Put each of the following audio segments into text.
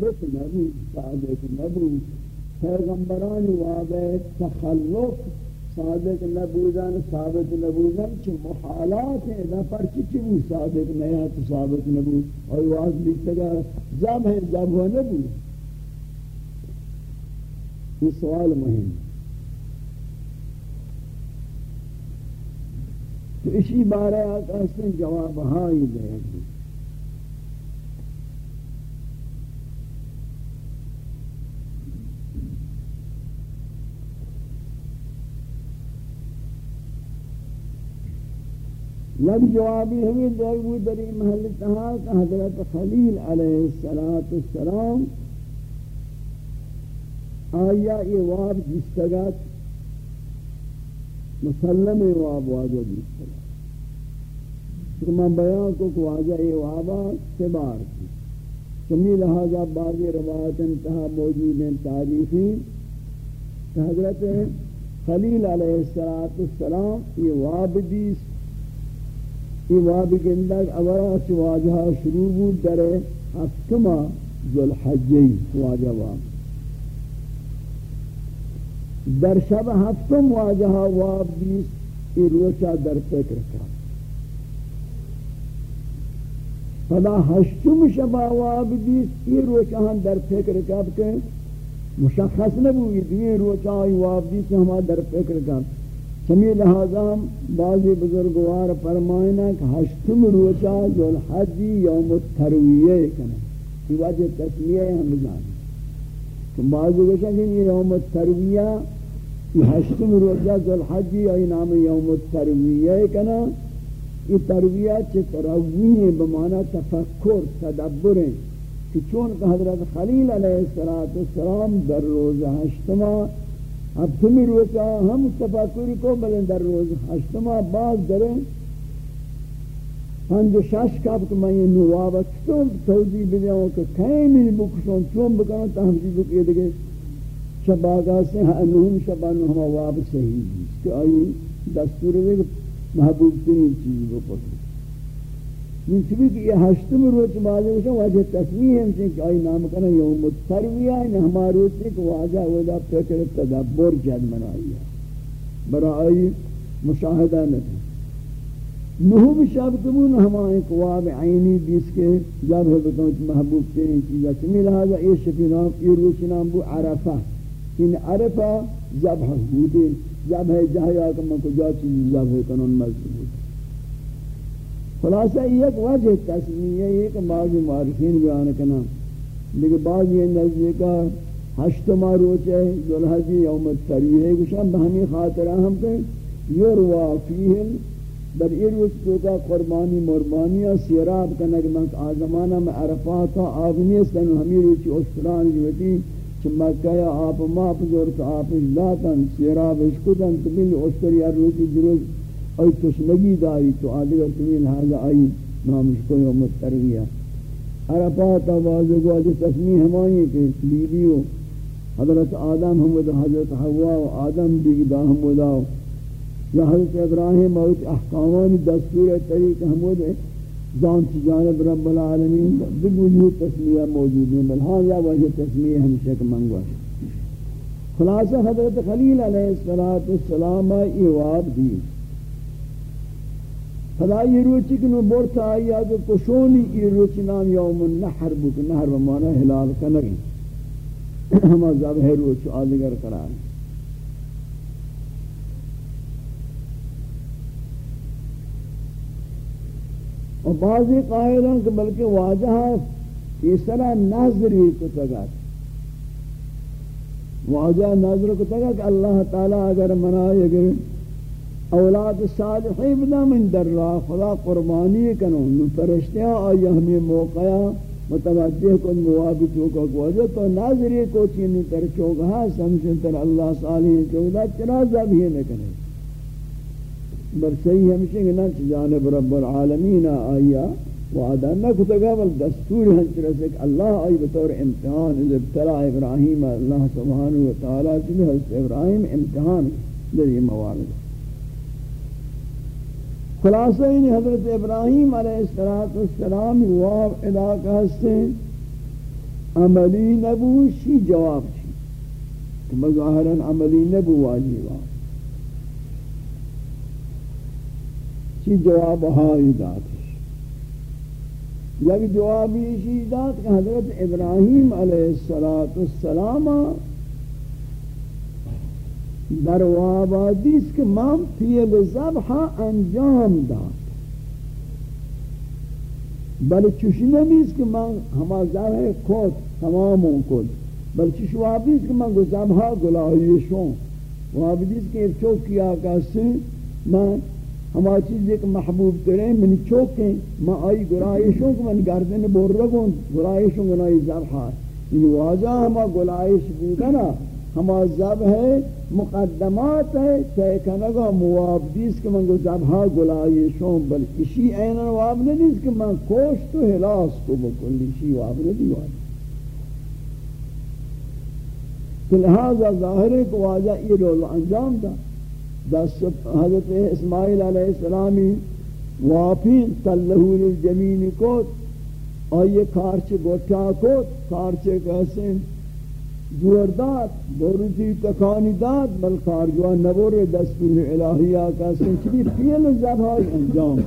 ثابت نبی، صادق نبی، پیغمبران واقع تخلق صادق نبودن، ثابت نبودن چه محالات ہیں دا پر چی چی بود؟ صادق نیا تو ثابت نبود. اور واضح لیتا گا زب ہے زب ہوا نبود. یہ سوال مهم. تو اسی بارے آتا ہے جواب ہائی دے یک جوابی ہمیں در بود در این محل تہا کہ حضرت خلیل علیہ السلام آیا یہ واب جستگت؟ مسلم واب واجہ جستگت۔ تو میں بیان کو کہ واجہ یہ وابا سبار کی چمی لہذا بعض روایت انتہا موجود ہیں، تاریخی۔ کہ حضرت خلیل علیہ السلام یہ واب دیست یہ وادی کے اندر اورا چواجہ شروع بود در ہفتما ذوالحجی واجہ واب در شب ہفتم واجہ واب دیس یہ روچہ در فکر کا فلا ہشتم شب واب دیس یہ روچہ ہم در فکر کا کہ مشخص نبوئی یہ روچہ واب دیس ہم در فکر کا سمی لہذا بعضی بزرگوار فرمائنا کہ ہشتم روچا ذو الحجی یوم الترویہ کنا یہ وجہ تسمیہ ہم جانیں۔ کہ بعضی بشا کہ یوم الترویہ، یہ ہشتم روچا ذو الحجی یہ نام یوم الترویہ کنا یہ ترویہ چھ ترویہ بمعنی تفکر، تدبر کہ چون کہ حضرت خلیل علیہ السلام در روز ہشتمہ اب تمی روچا ہم تفکری کو بلن در روز ہشتما باز دریں۔ پنج شش کب کہ میں یہ نوابت چون توضیح بدیاں کہ کئی من بکشون چون بکنوں تحمدی بکی دیگے شباگا سے ہاں، نوہم شبانو ہما واب صحیح جیس کہ آئی دستور دے محبوب تنین چیز کو پتر من چبی کہ یہ ہشتم روچ بازے ہوشا واجہ تصویح ہم سے کہ آئی نام کنا یوم الترویہ ہے ہمارا روچ سے کہ واجہ ودا فکر تدبر جد منائی ہے برا آئی مشاہدہ نتا نہو شب تمون ہمائیں قواب عینی بیس کے جب ہے بتاؤں کہ محبوب تیرین چیزا چمی لہذا یہ شفی نام یہ روچ نام بو عرفہ ان عرفہ زبح بودین زبح جہی آکا من کو جا چیزی زبح کنون مذہب خلاصہ ایک وجہ تسمیہ ہے کہ بعض معارفین بیان کنا لیکن بعض یہ نزدی کا ہشت ماروچ ہے ذوالحجی یوم التریح ہے کشان بہمی خاطرہ ہم کہ یروا فیہم، در یہ روز تو کا قربانی مربانی سیراب کنگ من آزمانہ میں عرفات آبنی سن ہمی روچی اسفران جوٹی چمکہ آپ ماپ زورت آپ ذاتن سیراب اشکتن تبیل اسفر یا روچی دروز ای تشنگی داری تو آدھگر تمہیں لہذا آئی نامش کو یوم الترویہ عرفات آوازو کو آدھر تسمیح ہمائی کہ لیدیو حضرت آدم حمد حضرت حوا و آدم دیگدہ حمدہ یا حضرت ابراہیم اوت احکامان دستور طریق حمد زانت جانب رب العالمین بگولی تسمیہ موجود ہیں۔ بلہاں یا وجہ تسمیہ ہمشہ کا منگوا۔ خلاصہ حضرت خلیل علیہ السلام ایواب دی۔ فلا یہ روچی کنو بورتا آئی آگے کشونی یہ روچی نام یوم النحر بک نحر بمانا حلال کنگی ہما زبہ روچ آدگر قرار اور بعضی قائلوں کہ بلکہ واجہ تیسرا نظری کو تگت واجہ نظر کو تگت کہ اللہ تعالی اگر منائے اگر اولاد صالحی بنا من در را خدا قربانی کنو. نو فرشتیاں آئی ہمیں موقعا متوجہ کن موابط ہو کا گوزے تو ناظری کو چینی تر چوگا ہاں، سمشن تر اللہ صالحی چوگا چرا زبھی نکنے بر صحیح ہمشن گنا جانب رب العالمین آئیا وعدہ نہ کتگا بل دستور ہنچ رسک اللہ آئی بطور امتحان اذ ابتلا ابراہیم، اللہ سبحانہ وتعالی چلی حضرت ابراہیم امتحان در یہ موارد. خلاصہ این حضرت ابراہیم علیہ السلام واب علاقہ سے عملی نبو شی جواب چی کہ مظاہراً عملی نبو واجبا شی جواب ہائی دات یک جوابی شی دات کہ حضرت ابراہیم علیہ السلام در وابادیس کہ مام فیل زبح انجام داد. بل چوش نمیست کہ من ہما زبح کود تمام کود بل چوش وابدیس کہ من گو زبح گلاہیشون وابدیس کہ ایک چوک کیا کسی من ہما چیز ایک محبوب کریں من چوکیں ما آئی گرائشوں کو من گردن بور رگون گرائشوں گنائی زبحا یہ واجہ ہما گلائش بودنا ہما زب ہے، مقدمات ہے تے کنگا مواب دیس کہ من گو زبحا گلائشوں بل اسی این واب ندیس کہ من کوشت و حلاس کو بکلی اسی واب ندی واجہ تو لہذا ظاہر ہے کہ واجہ یہ رول انجام دا. دست حضرت اسماعیل علیہ السلامی واپی تلہو للجمین کوت، آئیے کارچ گوٹا کوت، کارچ کہسیں دور داد دوروتی جی تکانی داد، بل کارجوہ نبور دستور الہیہ کہسیں چلی پیل زبائی انجام۔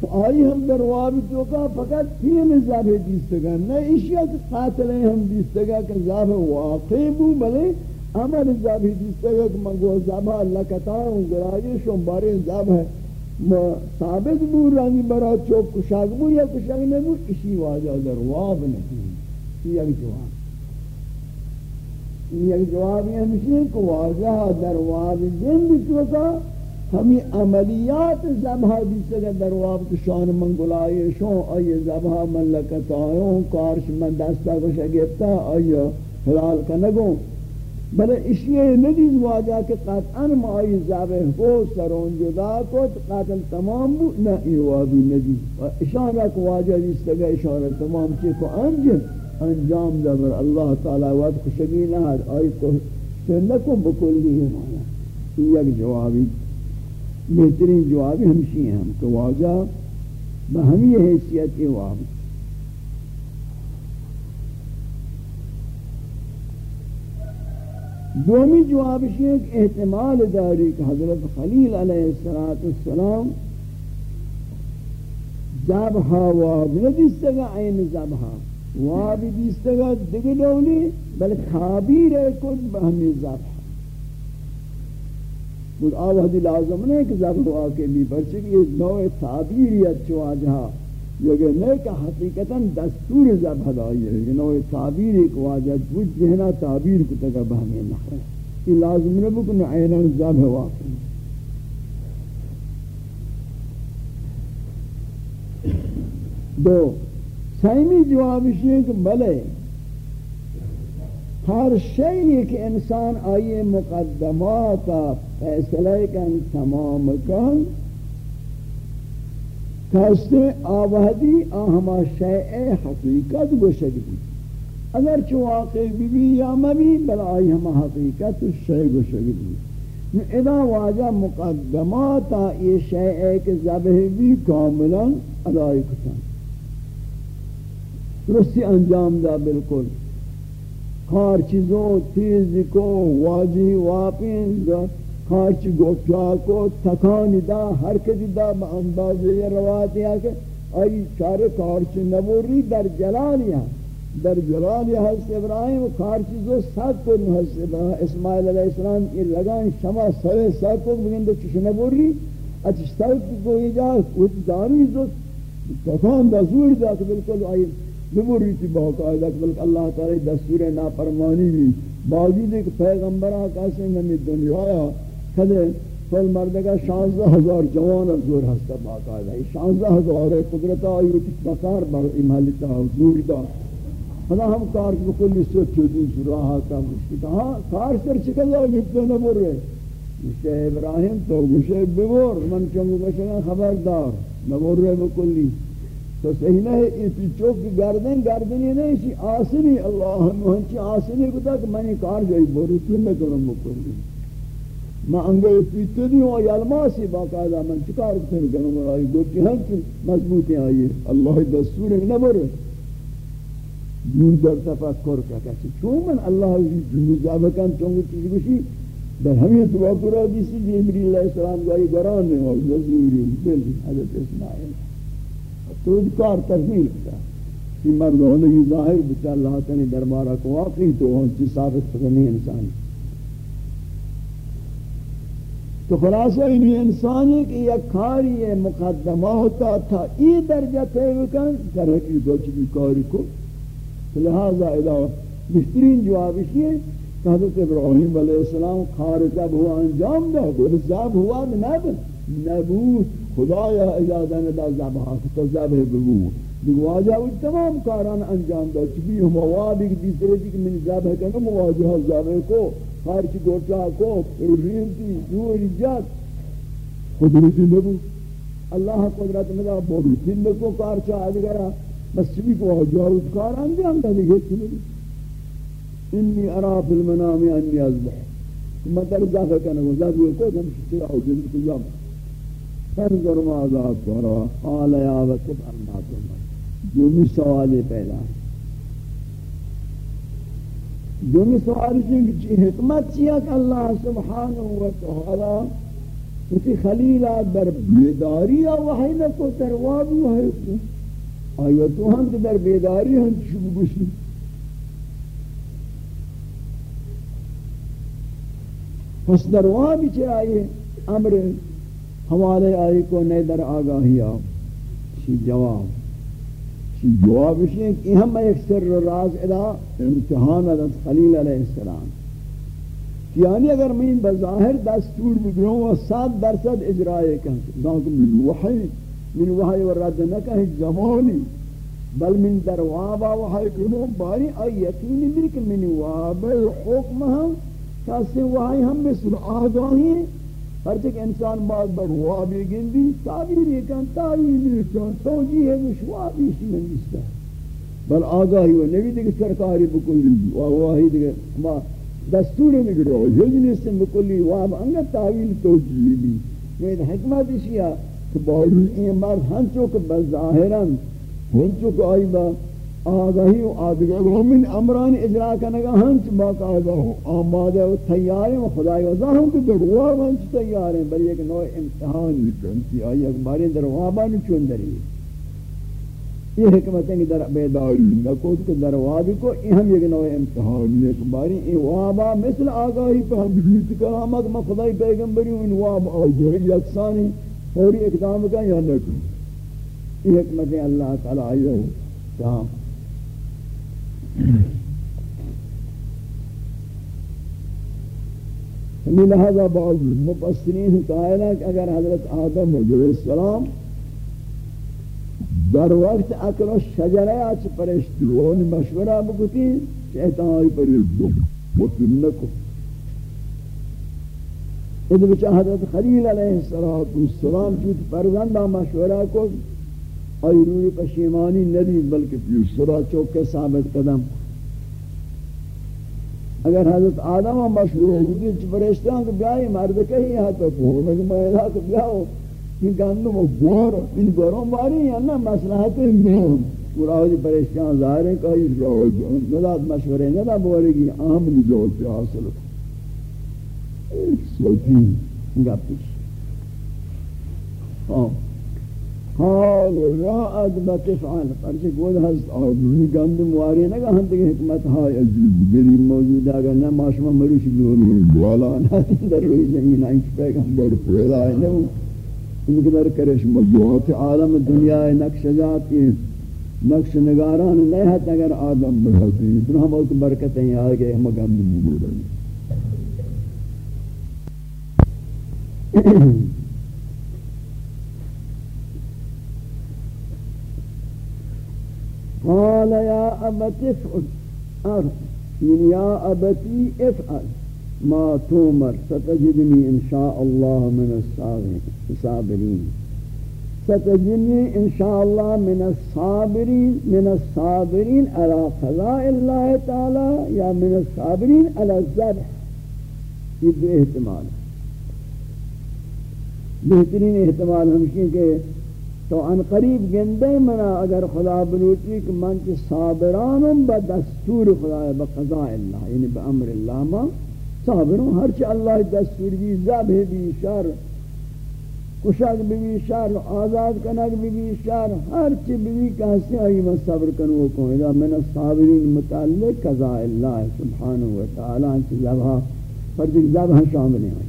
تو آئی ہم در وابی تو کہا، فقط پیل زبائی دیستگا نہ اشیاء قاتلیں ہم دیستگا کہ زبائی واقعی بو، بلے امر زب ہی جس کہ من گو اللہ کتا ہوں گرائیے شون بارے ثابت بو، رنگی برا چوک کشاک بو یا کشاک نبو اسی واجہ در واب نہیں یک جواب یک جواب یہ ہمشی کو واضح درواز جن بچوتا ہمی عملیات زبہ دیسے گا درواب شان من گلائے شو زبہ من لکت ہوں کارش من دستا کو شگفتا آئی حلال کنگوں بلے اشیاء ندیز واجہ کہ قطعاً ما آئی زبہ ہو سرون جدا کت قتل تمام بو نا ایوابی ندیز. اشارہ کو واجہ دیسے گا اشارہ تمام چی کو انجل انجام دبر اللہ تعالی وقت کشگی نہر آئی کو سنکو بکلی ہے مانا. یہ ایک جوابی، بہترین جوابی ہمشی ہیں ہم کہ واجہ بہمی حیثیت ایوابی دومی جوابش ایک احتمال داری کہ حضرت خلیل علیہ السلام زبحا واب ندیستگا این زبحا واب دیستگا دیگه دولی بل تعبیر کن بہمی زبحا بود آوہدی لازم نہیں کہ زبحا کے بھی پرچہ یہ نوع تعبیریت چواجہا یہ نہیں کہ حقیقتا دستور ذبح دائی ہے کہ نوع تعبیر ایک واجد وہ جہنا تعبیر کو تکا بہمی نخرے یہ لازم نہیں بکن عینان ذبح واقعی دو سیمی جوابش ہے کہ بلے ہر شئی کہ انسان آئیے مقدمات فیصلہ کن تمام کن کہستے آوہدی آہما شیئے حقیقت گوشک بھی اگر چو واقع بھی بھی یا مبی بل آئی ہما حقیقت شیئے گوشک بھی ادا واجہ مقدماتا یہ شیئے کے زبہ بھی کاملا ادائی کتا رسی انجام دا بالکل۔ خار چیزوں تیز کو، واجی واپین دا خاچ گوچا کو تکانی دا حرکت دا با انداز یہ روایت ہے کہ ای چارے کارچ نبوری در جلالیا در جلالیا حضرت ابراہیم کارچ زو سات کو حضرت اسماعیل علیہ السلام یہ لگان شما سوے سات کو بگن دو چش نبوری۔ اچھ سات کو یہ جا اس داری زو تکان دا زور دا کہ بالکل آئی نبوری تی باقاعدہ کہ بلکہ اللہ تعالی دستور ناپرمانی بھی۔ باوجود ایک پیغمبر آقا سے نمی دنیا آیا کدے فل مردگا شانزہ ہزار جوان از زور ہستا باقاعدہ یہ شانزہ ہزار قدرت آئی ہوتی بکار بار امالتا زور دا۔ خدا ہم کار کو کلی سوچ چودی سراحا کا مشکتا ہاں کار سر چکل جا گفتے نبور رہے۔ مشتے ابراہیم تو گوشے ببور، من چنگو بشنا خبردار۔ نبور رہے بکلی تو صحیح نہیں ہے اس چوک کی گردن گردنی نہیں اسی آسنی اللہ ہنچی آسنی کو تک میں نے کار جائی بوری تین میں کروں بکلی ما انگے پیتے دی ہوں یلماسی باقاعدہ من چکار کتے ہیں کنو مرائی گوچی ہم کی مضبوطی آئیے اللہ دستور نبر دور در تفکر کا کسی چون من اللہ جنو جابکان چونگو چیزی بشی در ہمیں توقع را دیسی جبریل علیہ السلام گائی گران نے اور نزوری دل حضرت اسماعیل تو کار تکمیل کتا کہ مرد ہونے ظاہر بچا اللہ تعالی دربارہ کو واقعی تو ہوں چی ثابت پکنی انسان۔ تو خلاصہ انہی انسانی کہ یک کاری مقدمہ ہوتا تھا ای درجہ تے بکن کرے کی دو چکی کاری کو۔ لہذا ادا بہترین جواب اسی ہے کہ حضرت ابراہیم علیہ السلام خار جب ہوا انجام دا گل زب ہوا نب نبوت خدایا اجازہ ندا زبہ تو زبہ بگو. بگواجہ وہ تمام کاران انجام دا چبی ہم وابی کی دیسرے تھی کہ من زبہ کنو مواجہ زبہ کو. خارچ گوچا کو ریلتی دوری جات قدرتی نبو اللہ قدرت مدا بولی تن کو کارچا آدگرہ بس چلی کو جاوز کار انجام دا دیگه چلی انی ارا فی المنام انی ازبح مطلب اضافہ کرنے کو کو ہم شتر او جن کو جام فنظر ما ذات ورا قال یا وقت ارنا جو بھی سوال پہلا جو بھی سوال کی جی حکمت چیا کہ اللہ سبحانہ و تعالی اسی خلیلہ در بیداری وحی کو تروابو ہے۔ آیا تو ہم در بیداری ہم شب گوشی۔ پس در وہاں بھی چاہیے امر حوالے آئی کو نئے در آگاہی آو شی جواب۔ شی جواب اسی ہے کہ ہم ایک سر راز ادا امتحان عدد خلیل علیہ السلام۔ یعنی اگر میں بظاہر دستور بگروں و سات درصد اجرائے کہتے ہیں من وحی من وحی و رد نکہ زمانی بل من در وابا وحی کنو باری، آئی یقینی بھی کہ من وابا حکم ہم کسی وحی ہم مثل آگاہی ہر چک انسان بعد بر وابی گندی تعبیری کن تعبیری کن توجیہ مش وابی شمن جستا بل آگاہی و نبی دیکھ سرکاری بکلی وحی دیکھ ما دستوری مگرو ہجنستن بکلی واب انگا تعبیل توجیہ بھی یہ حکمت اشیاء کہ بہرون این مرد ہنچو کہ بظاہران ہنچو کہ آئی با آگاہی و آدگر ہمین امران اجرا کنگا ہنچ باقاعدہ ہو آمادہ و تیاریں و خدای وزا ہم کہ دروار ہنچ تیاریں بلی ایک نوع امتحان کنتی آئی اکباری دروابان چون دری۔ یہ حکمت ہے کہ در بیداری نکوت کہ دروابی کو ہم ایک نوع امتحان اکباری این وابا مثل آگاہی پہ ہم بیت کرامت میں خدای پیغمبری ان واب آگاہی یکسانی فوری اقدام کا یا نہ یہ حکمت ہے اللہ تعالی آئی ہو کہاں ہمیں لہذا بعض مفسرین قائل ہے کہ اگر حضرت آدم علیہ السلام در وقت اکل شجرہ آچ پرشترون مشورہ بکتی شیطان آئی پر دو مطلب ادھ بچہ حضرت خلیل علیہ السلام چوت فرزندہ مشورہ کو آئی روی پشیمانی ندید بلکہ پیوسرہ چوکے ثابت قدم اگر حضرت آدم ہم مشہور ہوگی چھ فرشتہ ہیں کہ بیائی مرد کہی یہاں تو پہنے کہ میں ادھا کہ بیاؤ یہ گندم و گوار ان گوروں باری ہیں نا مسلحت ہیں قرآن پریشتیاں ظاہر ہیں کہ اس راہ نداد مشورے ندا بولے گی اہم نجول پہ حاصل ہو سوچی گپش ہاں حال را ادب تفعل پرچہ گود ہست آدمی گندم واری نگا ہم دیکھ حکمت ہائی عجیب گری موجود اگر نہ ماشما مروش بیونی بوالا نہ در روی زمین آئینچ پیغمبر پیدا ہے نبو ان کے کرش موضوعات عالم دنیا نقش جات نقش نگاران نہیں ہے اگر آدم بڑھتی اتنا ہم اوک برکتیں آگے ہم گندم بول قال يا أبت افعل. من يا أبتي افعل. ما تومر. ستجدني إن شاء الله من الصابرين. ستجدني إن شاء الله من الصابرين. من الصابرين على قضاء الله تعالى يا من الصابرين على الذبح. يدو احتمال. بہترین احتمال ہمشی کہ تو ان قریب گندے منا اگر خدا بلوٹی کہ من کی صابرانم با دستور خدا با قضاء اللہ یعنی با امر اللہ ما صابرون، ہرچی اللہ دستور بھی زبہ بھی شر، کشک بھی شر، آزاد کنک بھی شر، ہرچی بھی کہسی آئی من صبر کنو کو اذا من الصابرین متعلق قضاء اللہ سبحانہ وتعالی انچی زبہ پر دیکھ زبہ شامل ہیں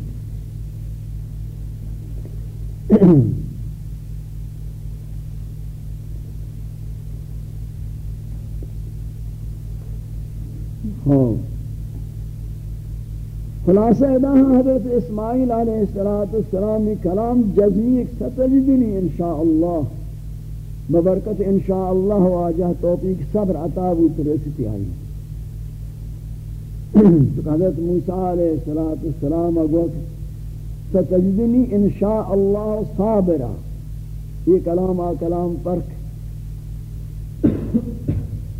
خلاصہ ادا حضرت اسماعیل علیہ السلام کلام جزمی ستجدنی انشاءاللہ۔ ببرکت انشاءاللہ واجہ توفیق صبر عطا بود رسیتی آئی۔ حضرت موسیٰ علیہ السلام اگوک ستجدنی انشاءاللہ صابرہ۔ یہ کلام آ کلام پرک۔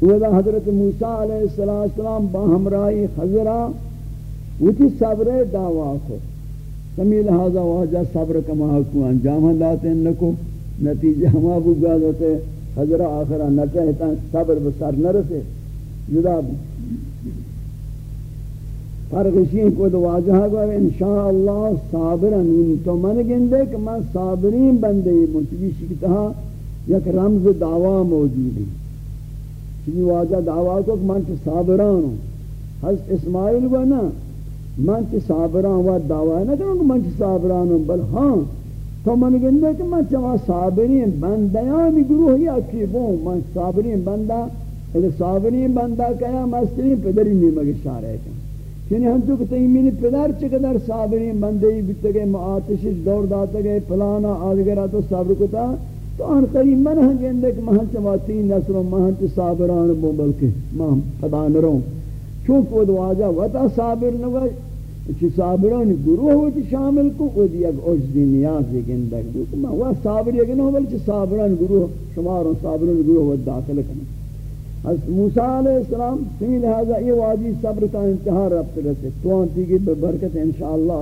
ودا حضرت موسیٰ علیہ السلام با ہمرائی خضرہ وچی صبر دعویٰ کو۔ سمی لہذا واجہ صبر کما حکم انجام داتے ہیں لکو نتیجہ ہما بگا دیتے خضرہ آخرہ نکہتا صبر بسر نرسے جدا بھی فرق کو دو واجہ گو انشاءاللہ صابرن۔ تو من گندے کہ میں صابرین بندے منتبی شکتہا یک رمز دعویٰ موجود ہے۔ چنی واجہ دعویٰ کو کہ من چی صابران ہوں۔ حضرت اسماعیل کو نا من چی صابران و دعویٰ نہ کروں کہ من چی صابران ہوں بل ہاں تو من گندے کہ من چاہاں صابرین بندیانی گروہ یا کی بوں من صابرین بندہ اگر صابرین بندہ کہا مسترین پدری نیمہ شارے کن. یعنی چنی ہم تو کہتے ہیں میری پدر چقدر صابرین بندی بیتے گئے معاتشش دور داتے گئے، پلانا آدھگرہ تو صبر کتا، تو ان قریب من ہن گندے کہ مہن چوا تین نسل مہن چ صابران بو بلکہ مہن پدانروں چونکہ وہ دواجا وتا صابر نہ وای چ صابران گروہ ہوتی شامل کو، او دی اگ اوج دی نیاز گندے کہ ما وا صابر یہ نہ بلکہ صابران گروہ شمار صابران گروہ و داخل کرنے حضرت موسیٰ علیہ السلام سمی لہذا یہ وادی صبر کا انتہا رفت رسے. تو انتی کی برکت انشاءاللہ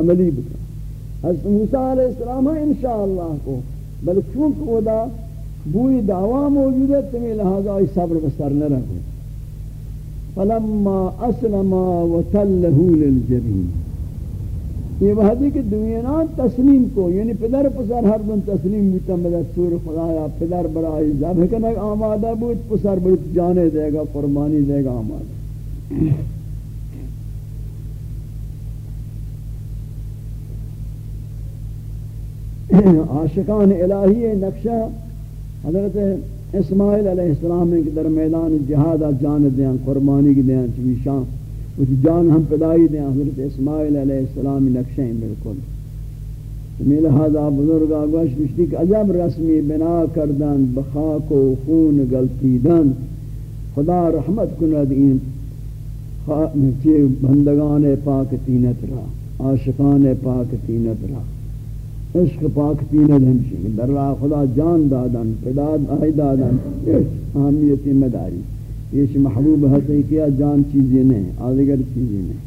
عملی بکا حضرت موسیٰ علیہ السلام ہاں انشاءاللہ کو. بل چونکہ ودا بوئی دعویٰ موجود ہے تمہیں لہذا ای صبر بسر نہ رکھو فلما اسلما وتلہو للجبین. یہ وحدی کہ دنیا تسلیم کو یعنی پدر پسر ہر دن تسلیم بیتا مدستور خدایا، پدر برائی ذبح کنک آمادہ بود، پسر بڑت جانے دے گا، فرمانی دے گا آمادہ. عاشقان الہی نقشہ، حضرت اسماعیل علیہ السلام کے در میدان جہاد جان دیں، قربانی کی دیں چمیشاں اس جان ہم پدائی دیں۔ حضرت اسماعیل علیہ السلام نقشہ ہیں بالکل۔ میں لہذا بزرگ آگوش بشتی کہ عجب رسمی بنا کردن بخاک و خون گلتیدن۔ خدا رحمت کند این بندگان پاک تینت را، عاشقان پاک تینت را۔ عشق پاک پینے ہمشی در راہ خدا جان دادن، پداد آئی دادن اہمیت مداری۔ یہ محبوب حتی کیا جان چیزیں نہیں، آدھگر چیزیں نہیں۔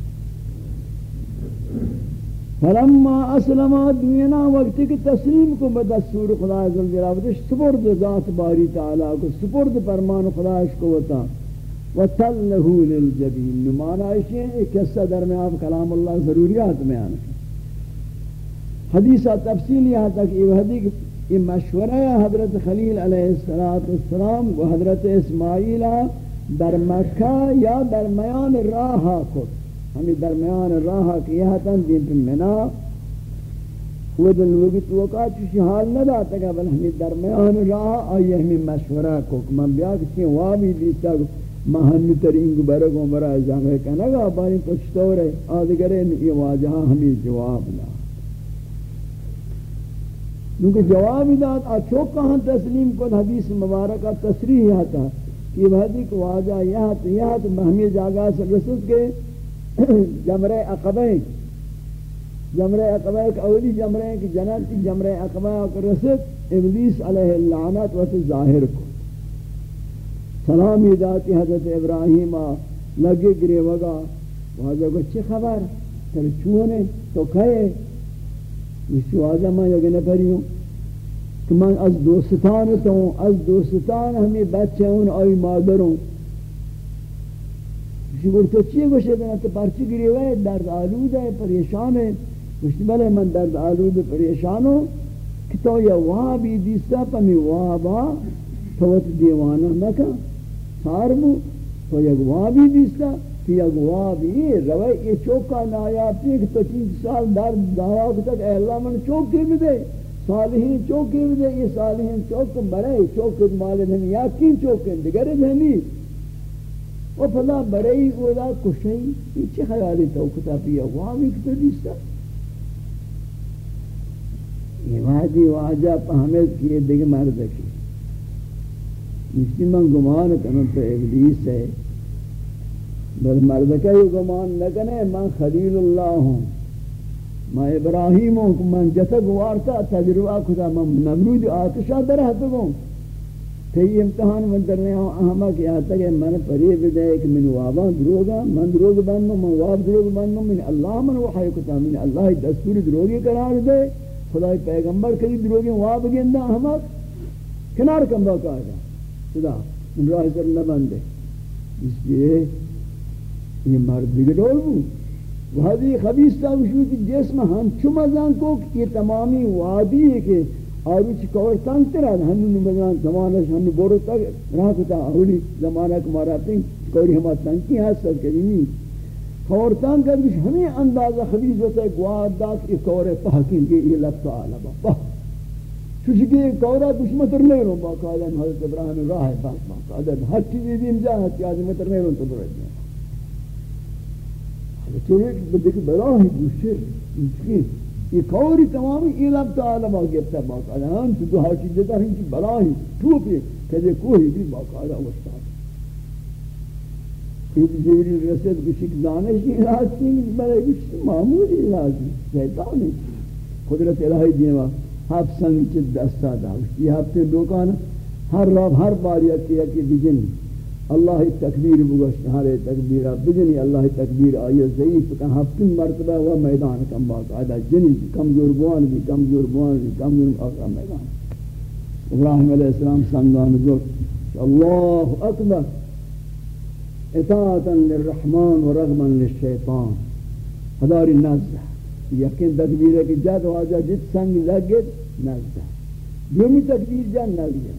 فلما اسلما دنیا وقت کی تسلیم کو بدستور خدا عزل جلالہ سپرد ذات باری تعالی کو، سپرد فرمان خدا اس کو وتا وتلہو للجبین، نمانا ہے ایک قصہ درمیان کلام اللہ ضروریات میں آنا حدیثہ تفصیل یہاں تک یہ حدیث یہ مشورہ ہے حضرت خلیل علیہ السلام و حضرت اسماعیل در مکہ یا درمیان راہ کو، ہمیں درمیان راہ کیا تن دین پر منا خود لوگی تو کا چوشی حال نہ داتا گا بل ہمیں درمیان راہ آئی ہمیں مشورہ کو من بیا کسی وابی دیتا مہنی ترین کو برگوں برا جامعہ کنگا باری کچھ تو رہے، آدھگرے یہ واجہاں ہمیں جواب نہ کیونکہ جواب داد اچھو کہاں تسلیم کو حدیث مبارکہ تصریح آتا کہ بھدی کو واجہ یہاں تو یہاں تو مہمی جاگا سے رسد کے جمرہ عقبہ جمرہ عقبہ ایک اولی جمرہ کی جنت کی جمرہ عقبہ کو رسد، ابلیس علیہ اللعنت و ظاہر کو۔ سلامی داتی حضرت ابراہیم لگے گرے وگا۔ واجہ کو چی خبر؟ تر چونے تو کھئے اس واجہ میں یگے نہ پریوں کہ من از دوستان تو از دوستان ہمیں بچے ہوں آئی مادروں کسی گوڑ تو چیئے گوشے دینا تو پرچی گری ہوئے درد آلود ہے پریشان ہے گوشتی بلے من درد آلود پریشان ہوں کہ تو یا وہاں بھی دیستا پمی وہاں با توت دیوانا مکا سار بو تو یک وہاں بھی دیستا کہ یک وہاں بھی روے یہ چوکا نایاب تھی کہ تو چیز سال درد دعویٰ تک اے اللہ من چوک کے بھی دے صالحین چوکی دے یہ صالحین چوک برے چوک مال ہم یقین چوک دیگر ہمی او فلا برے اولا کشی یہ چه خیالی تو کتابی اوامی کتو دیستا یہ وحدی واجہ پہمد کیے دیکھ مرد کی. مسلم من گمان کنن تو ابلیس ہے. بل مرد کا یہ گمان نہ کنے من خلیل اللہ ہوں ما ابراہیم ہوں کہ من جتا گوارتا تجربہ کتا من نمرود آتشا در حد گوں تی امتحان من در درنے ہوں احمد کہ یہاں تک من پری بدے کہ من وابا دروگا من دروگ بندو من واب دروگ بندو من اللہ من وحی کتا، من اللہ دستور دروگی قرار دے، خدای پیغمبر کری دروگی واب گندہ احمد، کنار کم باقا آگا خدا من راہ سر نبندے اس لیے یہ مرد بگڑول بود وادی خبیث تا وشوتی جسم ہم چما زان کو یہ تمامی وادی ہے کہ آروچ کور تنگ ترا ہم نے بزان زمانہ ہم بورو تک راہ کتا۔ اولی زمانہ کو مارا تین کوری ہم تنگ کی ہے سب کے کور تنگ کر بھی ہمیں اندازہ خبیث ہوتا ہے، گواد دا کہ کور تحقیق کے یہ لفظ عالم با۔ چوچ کہ کورا دشمن تر نہیں رو باقاعدہ حضرت ابراہیم راہ ہے باقاعدہ ہر چیز دیم جا ہے کہ آدمی نہیں رو، تو برج تو ایک بدک براہی گوشے یہ کوری تمامی علم تعالی با گفتا باقاعدہ ہم تو دو حاکی جتا ہیں کہ براہی ٹوپی کہتے کوئی بھی باقاعدہ وستا یہ جبریل رسد کشک دانش کی علاج کی برای کچھ معمولی علاج شیطان ہے قدرت الہی دیما ہف سنگ چت دستا دا یہ ہفتے دوکان ہر راب ہر بار یکی یکی بجن اللہ تکبیر بگشت ہرے تکبیر بجنی اللہ تکبیر آئی ضعیف کہاں ہفتن مرتبہ ہوا میدان کم باقاعدہ جنی کمزور بوان بھی کمزور بوان بھی کمزور آقا میدان ابراہیم علیہ السلام سنگان زور اللہ اکبر اطاعتا للرحمن و رغما للشیطان ہداری نزدہ یقین تکبیر ہے کہ جد واجہ جت سنگ لگت نزدہ دومی تکبیر جان نزدہ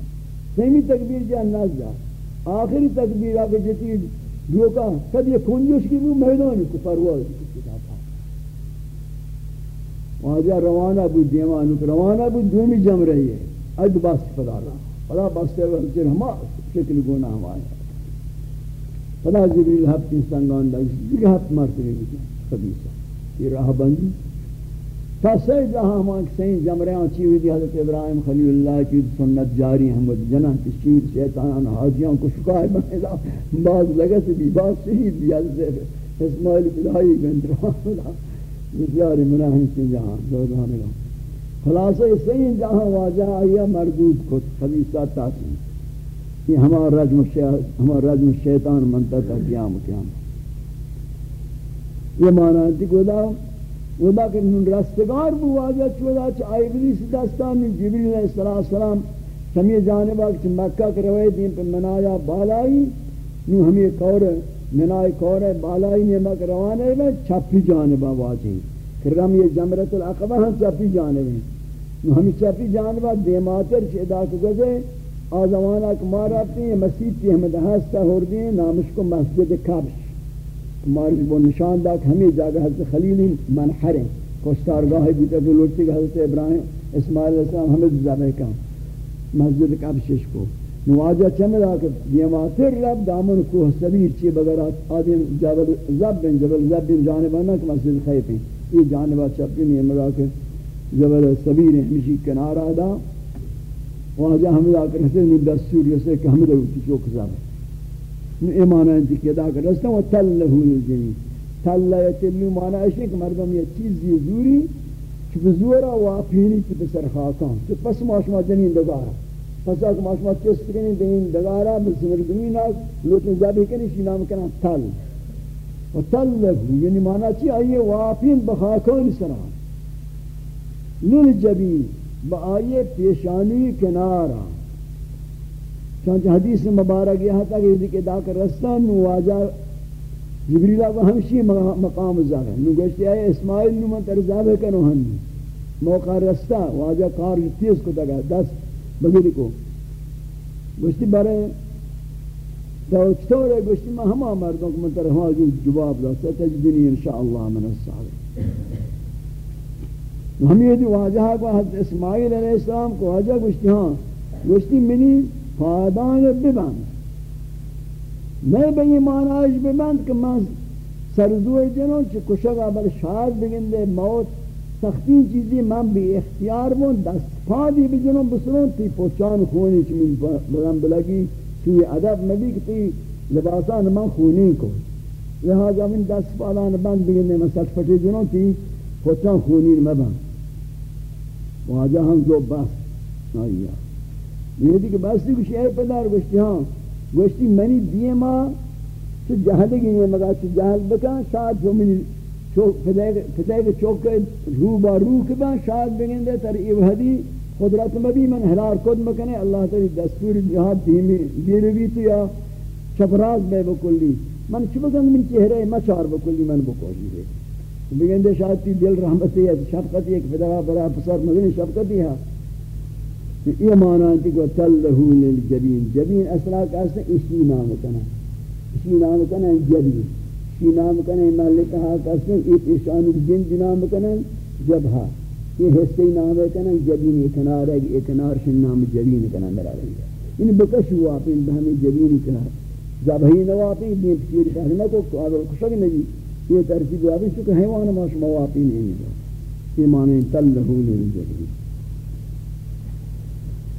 سیمی تکبیر جان نزدہ آخری تکبیر آگے جتی دوکا کد یہ کنجوش کی بھی میدانی کو پرواز کی تھا۔ واجہ روانہ بود دیوانو روانہ بود دومی جم رہی ہے۔ اج باس پدا رہا۔ پدا باس تے وقت ہما شکل گونا ہمایا پدا جبریل ہفتی سنگان دا دیگه ہفت مرتبه بھی خبیصہ یہ راہ بندی۔ تا جہاں ہم سین جمریاں چی ہوئی دی حضرت ابراہیم خلیل اللہ کی سنت جاری ہم جنان تشیر شیطان حاجیاں کو شکایت بنے دا بعض لگت بھی بعض شہید بھی حضرت اسماعیل بلائی گندران بسیاری مراہم سے جہاں دوزانے گا خلاصہ سین جہاں واجہ آیا مردود کو خبیصہ تاثیر یہ ہمارا رجم شیطان منتا تھا قیام قیام۔ یہ معنی ہے کہ وہ باقی من رستگار بو واجہ چودا چ آئی ابلیس دستان من جبریل علیہ السلام سمی جانب آگ مکہ کے روئے دین پر منایا بالائی نو ہمیں کور منائی کور بالائی نیمک روانے میں چھپی جانب واجہ کرم یہ جمرت العقبہ ہم چھپی جانب ہیں نو ہمیں چھپی جانب دیماتر چھ ادا کو گزے آزمانہ کمارا اپنی یہ مسیح کی ہمیں دہستہ ہو رہی ہیں نامش کو مسجد کبش مارش بو نشان دا کہ ہمیں جاگہ حضرت خلیل منحر ہیں کوشتارگاہ بیتا کہ لوٹتی کہ حضرت ابراہیم اسماعیل علیہ السلام ہمیں زبہ کام مسجد کا بشش کو. نواجہ چمدہ کہ دیماتر رب دامن کوہ سبیر چی بگر آدم جبل زب بن جبل زب بن جانبانا کہ مسجد خیف ہیں یہ جانبہ چپی نہیں مگا کہ جبل سبیر ہیں ہمیشی کنار آدھا واجہ ہمیں آکر حسن دستور رسے کہ ہمیں دوتی چوک زب ہے ایمان انتی کہ ادا کر رستا و تلہو الجمی تلہ یتلو معنی ہے کہ مردم یہ چیزی زوری کہ بزورا و واپینی کی بسر خاکان. کہ پس ماشما جنین دگارا. پس آکھ ماشما چست کنی دین دگارا بس مردمین آکھ لوٹن زبی کنی، شی نام کنا تل. و تلہو یعنی معنی چی؟ آئیے واپین بخاکان سران لل جبی با آئیے پیشانی کنارا. چانچہ حدیث مبارک یہ تھا کہ کہ دا کر رستان نو جبریلہ کو ہمشی مقام زاگر نو گوشتی آئے اسماعیل نو من تر کنو ہم۔ موقع رستہ واجہ کار تیز کو تگا دس بگیری کو۔ گوشتی برے تو چطور ہے؟ گوشتی میں ہما مردوں کو من تر ہوا جواب دا ستجدنی انشاءاللہ من الصالح۔ ہم یہ دی واجہ کو حضرت اسماعیل علیہ السلام کو واجہ گوشتی ہاں۔ گوشتی منی فادان ببند. نہیں میں بے ایمانائش ببند کہ میں سرزوی جنوں چھ کشگا بل شاید بگندے موت، سختی چیزی من بھی اختیار بون، دست پا دی بجنوں بسروں تی پوچان خونی چھ من بلن بلگی توی عدب ادب نبی کتی لباسان من خونی کو. لہذا من دست پالان بند بگندے میں سٹ پٹی جنوں تی پوچان خونی مبند واجہ ہم جو بس آئیہ یہ دی کہ باستی کچھ ہے پدار گوشتی ہاں گوشتی منی دیئے ماں، تو جہل گئی ہے مگا تو جہل بکا شاید جو منی فتح کے چوک رو با رو کے با شاید بگن دے، تر ایوہدی قدرت مبی، من حلار کد مکنے، اللہ تعالی دستور جہاد دیمی دیرے بھی تو یا شفراز بے بکلی۔ من چبکن من چہرے مچار بکلی، من بکوشی دے۔ بگن دے شاید تی دل رحمتی ہے، شفقتی ایک فدرہ برا پسر مگنی شفقتی ہے۔ کہ یہ معنی ہے کہ تلہو للجبین، جبین اصلا کہتے ہیں اسی نام کنا اسی نام کنا جبین. اسی نام کنا ملکہ کہتے ہیں یہ پیشانی جن جنام کنا جبہا یہ حصے نام کنا جبین یہ کنار ہے یہ کنار شن نام جبین کنا میرا رہی ہے یعنی بکش ہوا پہ بہمی جبین کنار. جبہی نوا پہ دین پچیر کہنے میں کو کشک نہیں یہ ترتیب ہوا پہ چکہ حیوان ماشما واپی نہیں یہ معنی تلہو للجبین.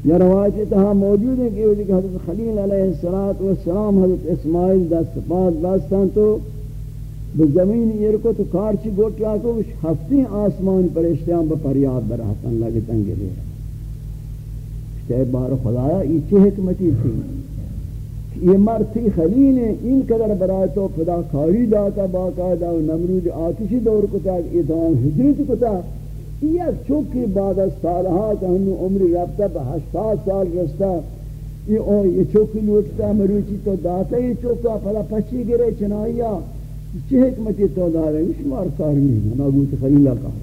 یا روایت تہا موجود ہے کہ حضرت خلیل علیہ السلام حضرت اسماعیل دست پاس دستان تو بزمین ایرکو تو کارچی گوٹ کو ہفتی آسمان پر اشتیام با پریاد براہتاں لگتاں گرے اشتیاب بار خدایا، یہ چھ حکمتی تھی؟ یہ مرتی خلیل ہے ان قدر برای تو خدا کاری داتا، باقاعدہ و نمرود آتشی دور کتا ادام حجرت کتا۔ یہ چوکی بعد از سالہا کہ ہم عمری رابطہ بہ ہشتاد سال رستا یہ او یہ چوکی لوٹتا مروچی تو داتا یہ چوکا پھلا پچی گرے چنائیا چی حکمتی تو دارے شمار کار نہیں ہے ناگوت خلیلہ کار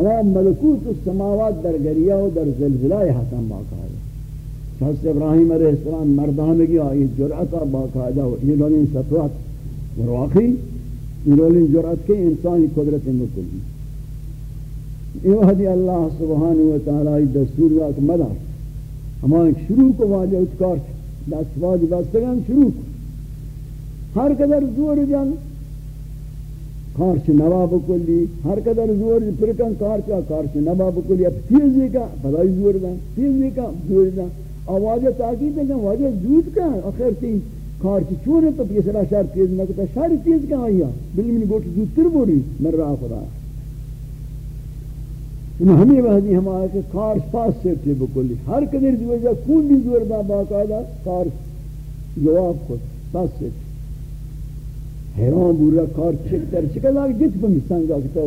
ہم ملکوت السماوات در گریہ و در زلزلہ حسن باقاعدہ حضرت ابراہیم علیہ السلام مردانگی آئی جرعتا باقاعدہ یہ لولین سطوات ورواقی یہ لولین جرعت کے انسانی قدرت مکلی یہ حدی اللہ سبحانہ و تعالی دستور وقت مدار ہمان شروع کو واجہ اتکار دست واجہ بستگان شروع کو. ہر قدر زور جان. کارچ نواب کلی ہر قدر زور جی پرکن کارچ کارچ نواب کلی اب تیزی کا. بھلائی زور دن تیزی کا. زور دن آوازہ تاکید ہے واجہ زود کا. آخر تین کارچ چونے تو پیسرا شار تیز نہ کتا شار تیز کا آیا بلی منی گوٹ زود تر بوری من را خدا. ان ہمیں وحدی ہم آئے کہ کار پاس سے بکلی۔ ہر قدر جو ہے کون بھی زور دا باقاعدہ کار جواب کو پاس سے تھے حیران بورا کار چکتر چکر لاغ جت پہ مستانگا کتا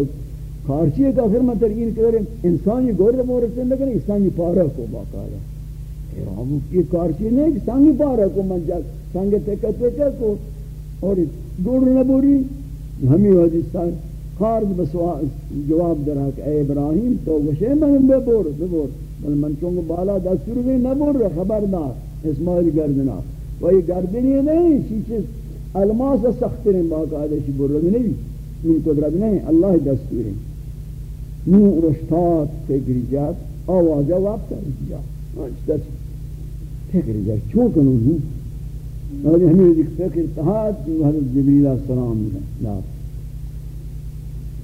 کار چیئے کہ آخر میں ترکین کرے انسانی گور مورتے ہیں انسانی پارا کو باقاعدہ حیران بورا یہ کار چیئے نہیں، انسانی پارا کو من جا سانگے تکت تکت کو۔ اور گوڑ نبوری ہمیں وحدی سان خارج بسوا جواب درا کہ اے ابراہیم تو گشے من بے بور بے بل من چونگ بالا دستور بھی نہ بور خبردار، اسماعیل گردنا. وہی گردنی نہیں چیز؟ الماس سخت نے باقاعدہ شی بور نہیں من قدرت نہیں اللہ دستور. نو رشتات فکر جات آواز جواب کر دیا اچھا فکر جات چون ہوں ہمیں فکر تحاد حضرت جبریل السلام نے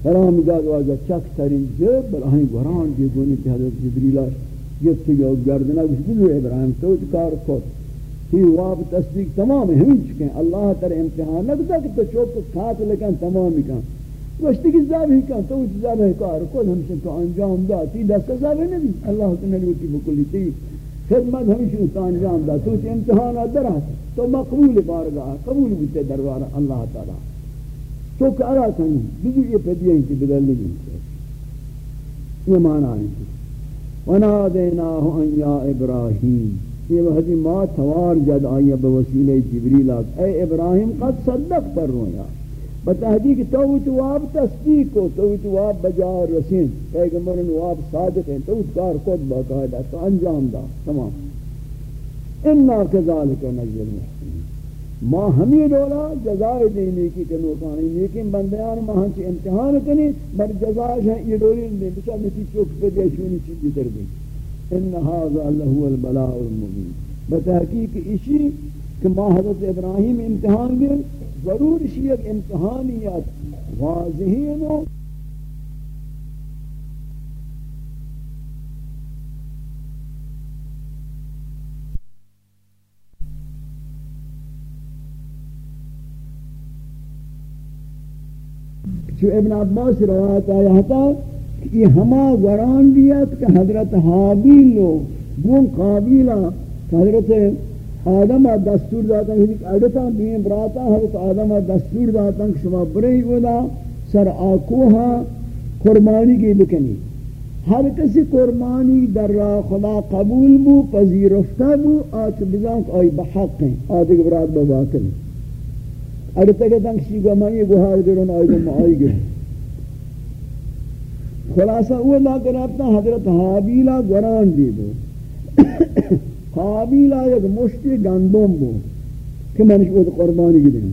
حرام داد واجہ چک ترین جب براہی گران دی گونی کہ حضرت جبریل یہ تھی گو گردنا کچھ بلو ابراہیم تو کار کو تی واب تصدیق تمام ہمیں چکے اللہ تر امتحان لگتا کہ تو چوک کھات لیکن تمام کن. وشتی کی زابی کن، تو اچھ زب زابی کار کو ہمشہ تو انجام دا تی دست زابی نبی. اللہ تنہی روٹی بکلی. تی خدمت ہمیشہ تو انجام دا تو امتحان در تو مقبول بارگاہ قبول بیتے دربار اللہ تعالی. تو کارا کنی بگی یہ پیدی ہیں کہ بدل لگی یہ معنی ہے ونادیناہ ان یا ابراہیم یہ وحدی ما توار جد آئیہ بوسیلہ جبریل آگ اے ابراہیم قد صدق تر رویا بتحقیق توت واب تصدیق کو توت واب بجار رسین پیغمبر واب صادق ہیں توت کار خود باقاعدہ تو انجام دا تمام انا کذالک نجل محسنین ما ہمیں دولا جزائے دینی کی کنو کانی لیکن بندیان ما ہنچی امتحان کنی بر جزائے ہیں یہ دولی دیں بچا نتی چوک پہ دیشونی چیزی در دیں ان هذا له البلاء المبين بتحقیق اسی کہ ما حضرت ابراہیم امتحان گئے ضرور اسی ایک امتحانیت واضحین و جو ابن عباس روایت آیا تھا یہ ہما وران دیت کہ حضرت حابیل لو گون قابیلہ، حضرت آدم دستور داتا ہے یعنی کہ اڈتا بین براتا، حضرت آدم دستور داتا ہے کہ شما برئی اولا، سر آکوہا قربانی کی بکنی۔ ہر کسی قربانی در را خدا قبول بو، پذیرفتا بو، آت بزانک آئی بحق ہیں آتی برات بباکل اڈتا کہ تنگ شیگا میں یہ گوھار درون آئی دم آئی گئے خلاصہ وہ اللہ کے رابطہ حضرت حابیلہ گران دی بو حابیلہ یک مشتی گندم بو کہ میں نے قربانی کی دیں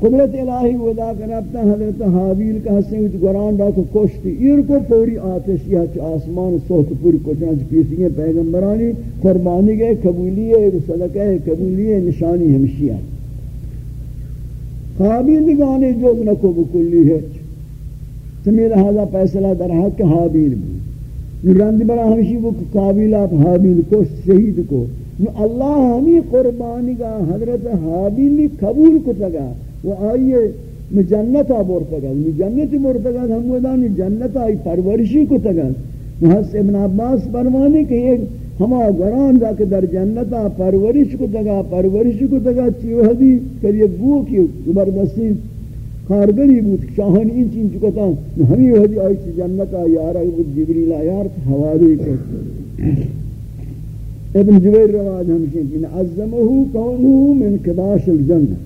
قدرت الہی وہ اللہ کے رابطہ حضرت حابیل کا حسن وچ گران دا کو کشتی ایر کو پوری آتش یا چ آسمان سوت پوری کو چانچ پیسی ہیں پیغمبرانی قربانی گئے قبولی ہے صدقہ ہے قبولی ہے نشانی ہمشی ہے حابیل نگانے جو نہ کو بکلی ہے۔ سمیر هذا فیصلہ در حق حابیل بھی۔ رند بڑا ہمشی وہ قابل آپ حابیل کو شہید کو۔ اللہ ہمیں قربانی کا حضرت حابیل نے قبول کو تگا۔ وہ آئیے میں جنتا بورتا گا میں جنت بورتا گا ہم ودانی جنت آئی پرورشی کو تگا۔ محس ابن عباس فرمانے کہ یہ ہما گران جا کے در جنتا پرورش کو تگا پرورش کو تگا چیو حدی کہ یہ گو کی زبردستی کارگری بود شاہان این چین چکتا ہمی وحدی آئی چی جنتا یارا بود، جبریل آیار حواری کرتا ابن جبیر رواج ہمشن کہ عظمہو کونہو من کباش الجنہ۔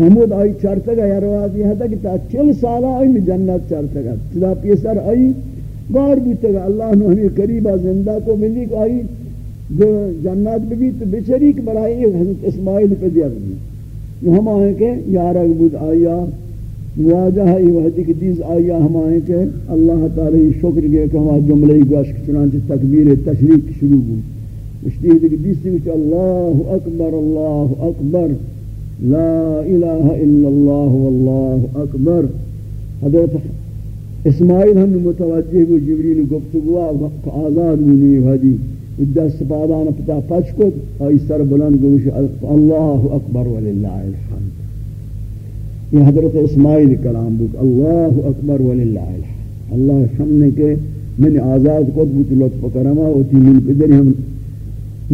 حمود آئی چارتگا یا رواج یہ تھا کہ تا چل سالہ آئی میں جنت چارتگا چلا پیسر آئی گار بیتگا اللہ نو ہمیں قریبا زندہ کو ملی کو آئی جنت بھی تو بچری کے برائی حضرت اسماعیل پہ دیا۔ بھی ہم آئیں کہ یارک بود آیا مواجہ ہے وحدی کی دیز آیا۔ ہم آئیں کہ اللہ تعالی شکر گئے کہ ہمارا جملہ گوشت چنانچہ تکبیر تشریک شروع بود اشتیدی کی دیز تھی کہ اللہ اکبر اللہ اکبر، لا الہ الا اللہ، واللہ اکبر۔ حضرت اسماعیل ہم متوجہ کو جبریل گفتگو آزاد بنی وحدی دست پادان پتا پچ کو آئی سر بلند گوش، اللہ اکبر وللہ الحمد۔ یہ حضرت اسماعیل کلام بک اللہ اکبر وللہ الحمد۔ اللہ سمنے کے من آزاد کو بوت لطف کرما ہوتی من پدر ہم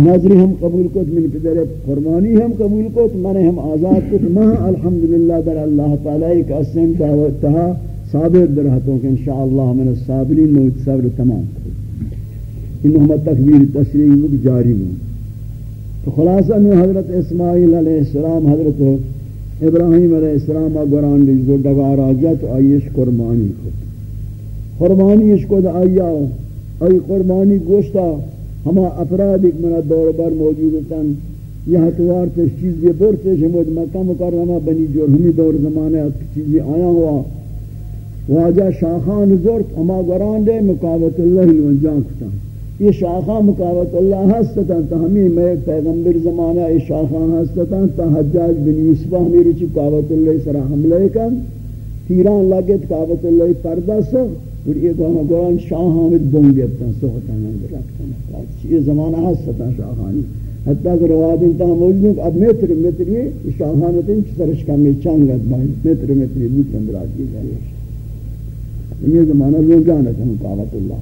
ناظری ہم قبول کو من پدر قربانی ہم قبول کو من ہم آزاد کو ماں الحمدللہ در اللہ تعالی کا اسم دعوت تہا صابر درہتوں کہ انشاءاللہ من الصابرین موت صبر تمام انہم تکبیر تشریح مک جاری ہوں تو خلاصہ میں حضرت اسماعیل علیہ السلام، حضرت ابراہیم علیہ السلام اگران لیج کو ڈگار آجا تو آئیش قربانی کو قربانی اس کو دا آیا آئی قربانی گوشتا ہما افراد ایک منہ دور بار موجود ہوتا یہ ہتوار تش چیز چیزی برتے شمود مکہ مکرمہ، بنی جرہمی دور زمانے چیزی آیا ہوا. واجہ شاخان زورت ہما گران دے مقابط اللہ الونجان کتا یہ شاخہ مقابط اللہ ہستتا تا ہمیں میں پیغمبر زمانہ یہ شاخہ ہستتا تا حجاج بن یوسفہ میری چی قابط اللہ سرا حملے کن. تیران لگت قابط اللہ پردہ سو، اور یہ کہاں قرآن شاہ حامد بونگی اپنا سوہتا نمبر رکھتا یہ زمانہ ہستتا شاخانی؟ حتیٰ کہ رواد انتا موجود اب میتر میتر یہ شاہانت ان سرش کا میں چانگت بائی میتر میتر یہ بوت اندر آتی یہ زمانہ لوگ جانتا ہوں قابط اللہ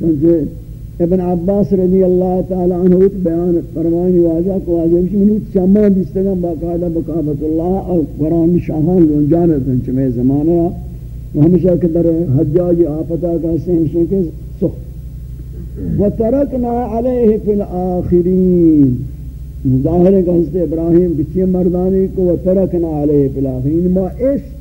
چونکہ ابن عباس رضی اللہ تعالی عنہ بیان فرمانی واجہ کو واجہ منی چما دستگم باقاعدہ بکابت اللہ اور قرآن شاہان لون جانتن چمے زمانہ ہمیشہ کہ در حجاج آفتا کا سہمشن کے سخ وترکنا علیہ فی الآخرین. ظاہر ہے کہ حضرت ابراہیم کسی مردانی کو وترکنا علیہ فی ما عشق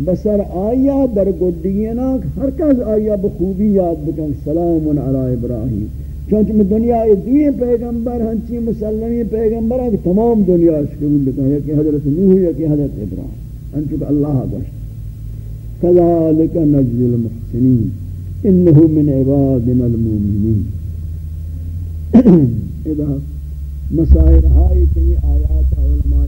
بسر آیا در گدینا ہر کس آیا بخوبی یاد بکن، سلام علی ابراہیم۔ چونچہ میں دنیا دوی پیغمبر، ہنچی مسلمی پیغمبر ہیں تمام دنیا شکل بکن یا کہ حضرت نوح، یا کہ حضرت ابراہیم۔ انچہ کہ اللہ گوشت کذالک نجد المحسنین، انہو من عبادنا المومنین اذا مسائر ہائی کئی آیات علماء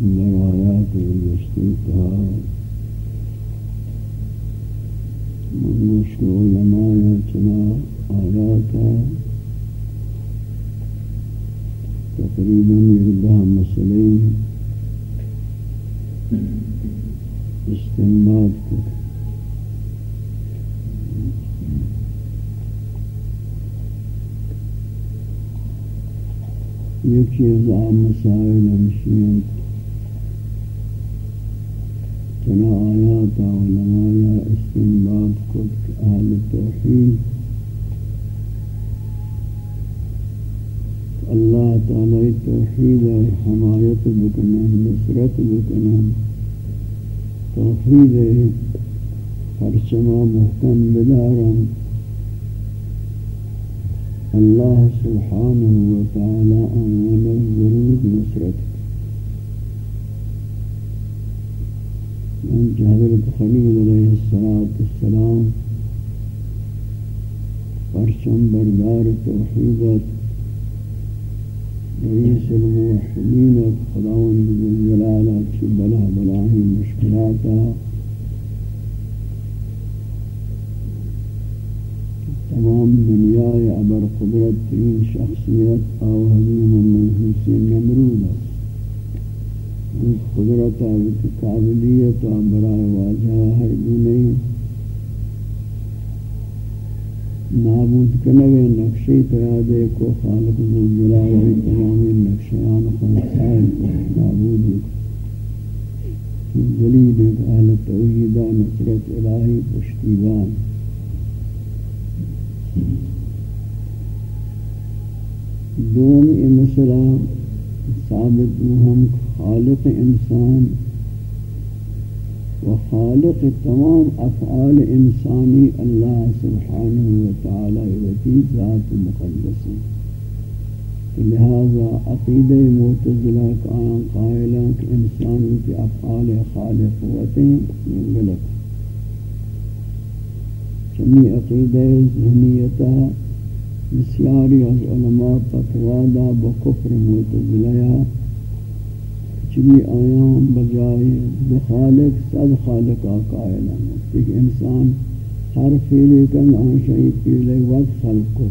در آیات گزشتی کا مشکل علماء چنا آیات تقریباً یردہ مسئلے استعمال کو یہ چیز عام مسائل سنا آیا تا علماء یا استنباد کت کہ اہل توحید اللہ تعالی توحید حمایت بکنن نصرت بکنن توحید پرچما محکم بدارن اللہ سبحانہ وتعالی آمان الضرور نصرت. انچہ حضرت خلیل علیہ السلام پرچم بردار توحیدت رئیس الموحدین خداوند جلالہ کی بلا بلاہی تمام دنیا عبر قدرت ترین شخصیت آو حضیم منحوس نمرود قدرت آو قابلیت برای واجہ ہر گنہی نابود کنوے نقشی پیادے کو خالق ذو جلال و تمامی نقشیان خلقائن کو نابود کی دلیل ایک اہل توحیدہ نصرت الہی پشتیبان. دوم ای ثابت ہم خالق انسان وخالق تمام افعال انسانی اللہ سبحانہ وتعالی وتی ذات مقدس لہذا عقید معتزلہ قائم قائلہ کہ انسان کی افعال خالق ہوتے غلط چنی عقید ذہنیتہ بسیاری از علماء فتوادا بکفر معتزلہ چلی آیام بجائے دو خالق صد خالق آقائل ہیں۔ ایک انسان ہر فیلے کن آنشائی فیلے وقت خلق کو۔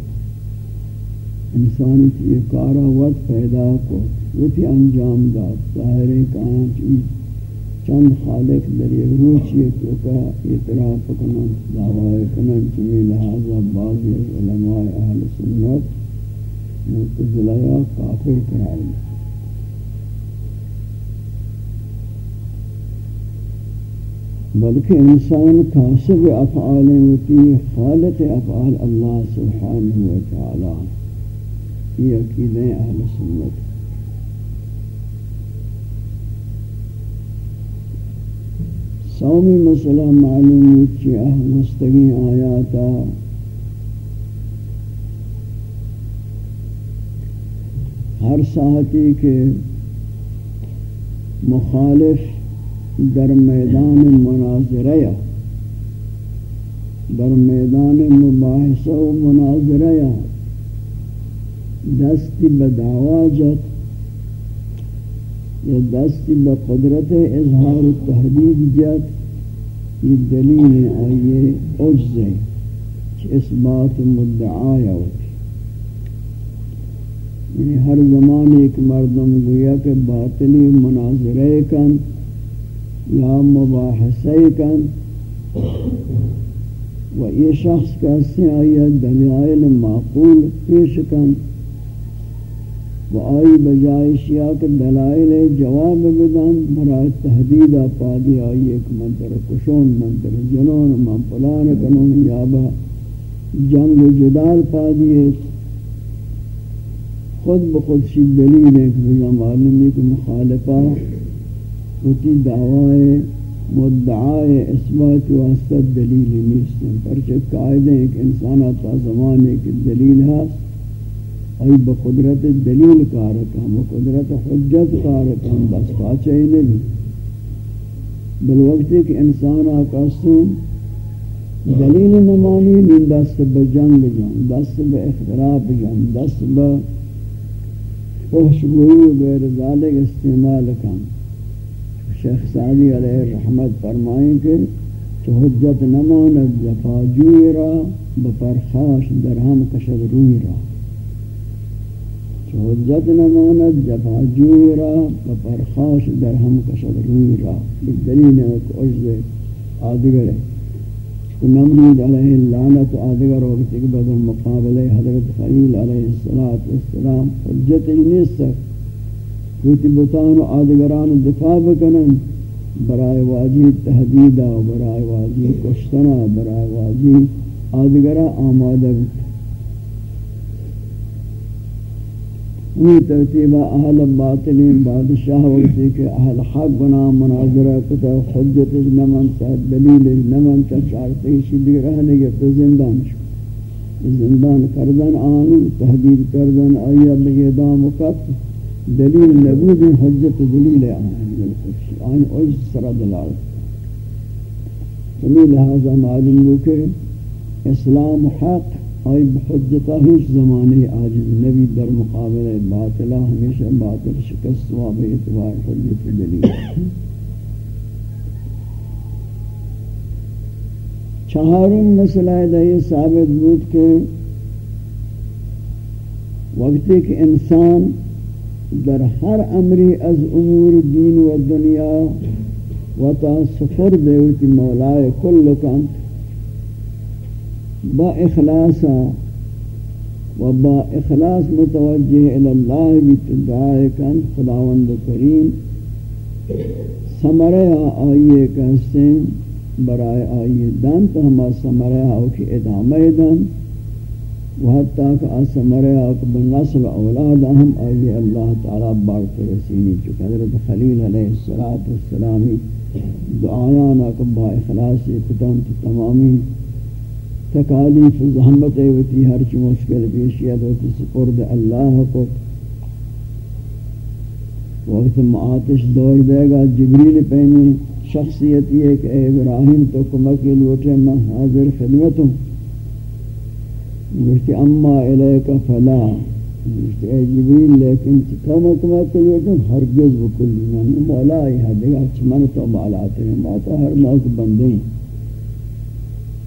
انسانی کی کارا وقت پیدا کو۔ وتی انجام داد۔ ظاہرے کہاں چیز چند خالق در یک روچی تو کا اعتراف کنن دعوائے کنن چمی لہذا بعضی علماء اہل سنت متضلیہ کافر قرار دیں بلکہ انسان کاسب افعال ہوتی خالق افعال اللہ سبحانہ وتعالی یہ عقیدہ اہل سنت. سومی مسئلہ معلوم کہ مستقی آیاتا ہر ساعتی کے مخالف در میدان مناظرہ در میدان مباحثہ و مناظرہ دستی بدعواجت یا دستی بقدرت اظہار تحدید جت یہ دلیل آئیے عجز ہے کہ اس بات مدعایا ہوتی یعنی ہر زمان ایک مردم گویا کہ باطلی مناظرہ کن یا مباحثے کن، و یہ شخص کیسے آئی دلائل معقول پیش کن. و آئی بجائے شیعہ کے دلائل جواب بدن برای تحدید پادی آئی، ایک منتر کشون منتر جنون، من پلان کنون یابا، جنگ و جدال پادی ہے۔ خود بخود شی دلیل ہے کہ معلومی کو مخالفہ ہوتی دعوائے، مدعائے اثبات واسطہ دلیل نیستن پرچہ قائد ہیں کہ انسان آتا زمانے کی دلیل ہے ای بقدرت دلیل کارکم بقدرت حجت کارکم بس پاچے نہیں بالوقت کہ انسان آکا دلیل نمانی، من دست بجنگ جان، دست با اختراف جان، دست با فحشگوئی و غیر ذالک استعمال کن. شیخ سعدی علیہ رحمت فرمائیں کہ کہ حجت نماند، جفا جوئی را بپرخاش درہم کشد روی را. حجت نماند جفا جوئی را بپرخاش درہم کشد روی را. ایک عجز آدگر. ہے نمرود علیہ اللعنت آدگر وقت اقبض المقابلہ حضرت خلیل علیہ السلام حجت نیستک کوتی بتان و آدگران دفاع بکنن برای واجی تحدیدہ برای واجی کشتنا، برای واجی آدگرہ آمادہ بکن یہ ترتیبہ اہل باطلین بادشاہ وقتی کہ اہل حق بنا مناظرہ کتا خجت نمن صاحب دلیل نمن کا چارتے شدی رہنے گے تو زندان شو. زندان کردن آنو، تحدید کردن آیا بگیدام و کفت دلیل نبود، حجت دلیل آئین آئین عجز سر دلال. تمی لہذا معلوم ہو کہ اسلام حق آئی بحجتہ ہیچ زمانے عاجز نبی در مقابل باطلہ ہمیشہ باطل شکست واب اعتبار حجت دلیل۔ چہارم مسئلہ یہ ثابت بود کہ وقتی کہ انسان در ہر امری از امور دین و دنیا و تا سفر دیوتی مولائے کل کن با اخلاصا و با اخلاص متوجہ الاللہ بیت دعائے کن خداوند کریم سمرے آئیے کہستے برائے آئیے دن تو ہما سمرے آؤ کی ادامہ دن و حتی کہ وحتى كأسمر بالنصر أولاد أهم أي الله تعالى بارك رسيني چك حضرت خليل عليه الصلاة دعایانا کبا اخلاصی کتن تمامی تکالیف زحمت ہوتی ہر چی مشکل پیشیت ہوتی سپرد اللہ کو۔ وقت معاتش دور دے گا، جبریل پہنے شخصیت یہ کہ اے ابراہیم تو کمکی لوٹے، میں حاضر خدمت ہوں گوشتی اما الیک فلا۔ گوشتی اے جبیل لیکن کما کما کلیتوں ہرگز بکلی یعنی مولا ہی دیگا اچھا، چمن تو مالاتے ہیں ماتا، ہر موقع بندیں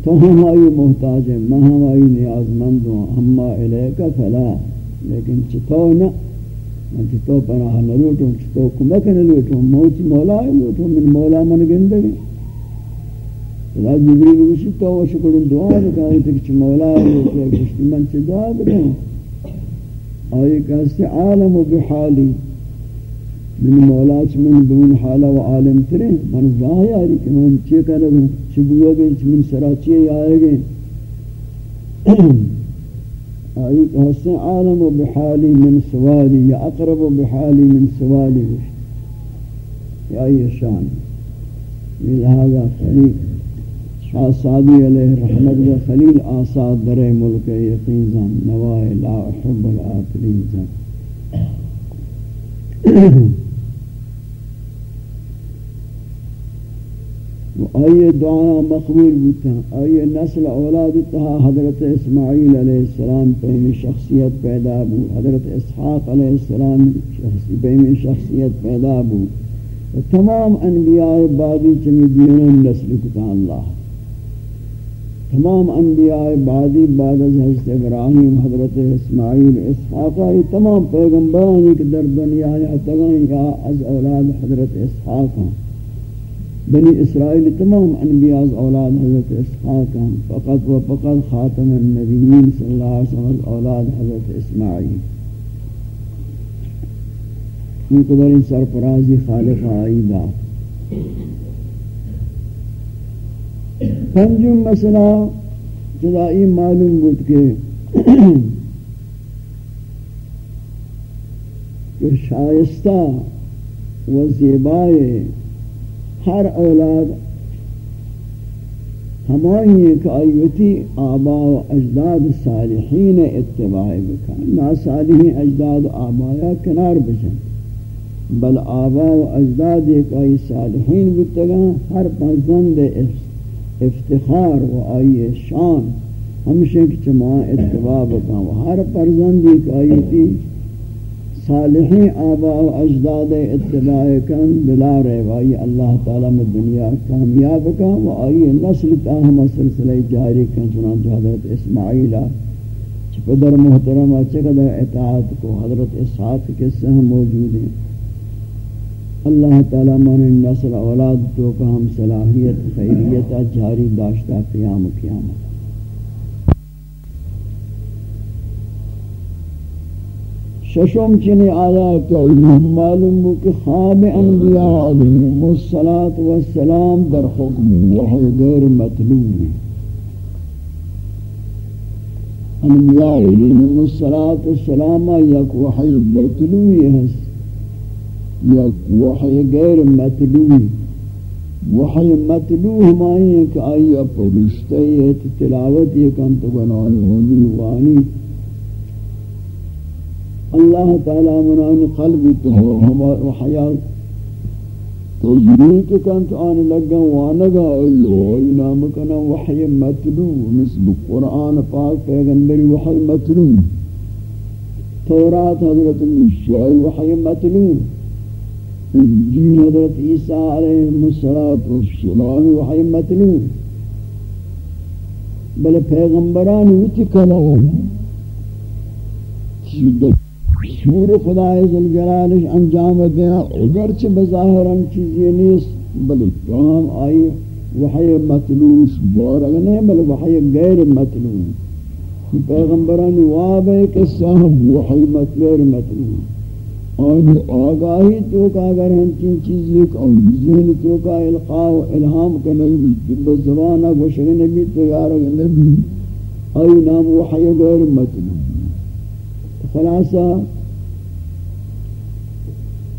تو ہم آئی محتاج ہیں، میں ہم آئی نیاز مند ہوں، اما الیک فلا لیکن چتو نا من چتو پناہ نلوٹوں چتو کمک نلوٹوں موچی مولا ہی لوٹوں، من مولا من گندگی. خدا جبریل وشی تو و شکر دعا بکائی تک مولا ہے کہ من چ دعا بکائی آئی کہستے عالم بحالی من مولاچ من دون حالہ و عالم ترے من ظاہی آری کہ من چی کرنے چی گوہ گئے چی من سرا چی آئے گئے آئی کہ حسن عالم بحالی من سوالی یا اقرب بحالی من سوالی یا یہ شان. لہذا خلیل. شاہ سعدی علیہ رحمت و خلیل آساد در ملک یقین نوائے لا حب العاقلین زن. آئیے دعا مقبول بودتا آئیے نسل اولاد تہا حضرت اسماعیل علیہ السلام پہمی شخصیت پیدا بو حضرت اسحاق علیہ السلام پہمی شخصیت پیدا بو تمام انبیاء بعدی چمی دینن نسل کتا اللہ۔ تمام انبیاء بعدی بعد از حضرت ابراہیم، حضرت اسماعیل، اسحاق یہ تمام پیغمبرانی کے در دنیا یا تغین یا از اولاد حضرت اسحاق ہیں۔ بنی اسرائیل تمام انبیاء از اولاد حضرت اسحاق ہیں، فقط و فقط خاتم النبیین صلی اللہ علیہ وسلم اولاد حضرت اسماعیل۔ ان کو در ان سرپرازی خالق آئی بات پنجم مسئلہ جدائی معلوم بود کہ کہ شائستہ و زیبائے ہر اولاد ہمائی ایک آیوتی آبا و اجداد صالحین اتباع بکن۔ نا صالحین اجداد آبایا کنار بشن بل آبا و اجداد ایک آئی صالحین بتگا ہر پنزند افتخار و آئی شان۔ ہمشہ کی چماع اتباع بکن۔ و ہر پرزند ایک آیوتی صالحین آبا و اجداد اتباع کن، بلا ریوائی اللہ تعالیٰ میں دنیا کامیاب کن و آئی نسل تاہم سلسلہ جاری کن، چنانچہ حضرت اسماعیلہ چپدر محترمہ چقدر اطاعت کو حضرت اسحاق کے سہم موجود ہیں۔ اللہ تعالیٰ من نسل اولاد تو کا ہم صلاحیت، خیریت، جاری داشتہ قیام قیامت۔ ششم چنی آیا کہ معلوم ہو کہ خواب انبیاء علیہم والسلام در حکم وحی غیر مطلوب انبیاء علیہم والسلام یک وحی مطلوب ہے۔ یک وحی غیر مطلوب وحی مطلوب ہمائی ہے کہ آئی پرشتے تلاوت یہ کم تو بنائی ہونی وانی اللہ تعالی منان قلب تو ہمارا حیات تجریت کنت آن لگا وانگا اللہ نام کنا وحی متلو مثل قرآن پاک پیغمبری وحی متلو تورات حضرت مشاہی وحی متلو انجیل حضرت عیسیٰ علیہ السلام وحی متلو بل پیغمبران وچی کلام شدت شور خدا عزالجلالش انجام دیا اگرچہ بظاہران چیزی نیست بل تمام آئی وحی مطلوس بارگ نہیں بل وحی غیر مطلوس پیغمبران واب ہے کہ صاحب وحی غیر مطلوس آن آگاہی تو کا اگر ہم چین چیزیں کن ذہن تو کا القاء و الہام کا نبی بزبانہ گوشگ نبی تو یارگ نبی، آئی نام وحی غیر مطلوس خلاصہ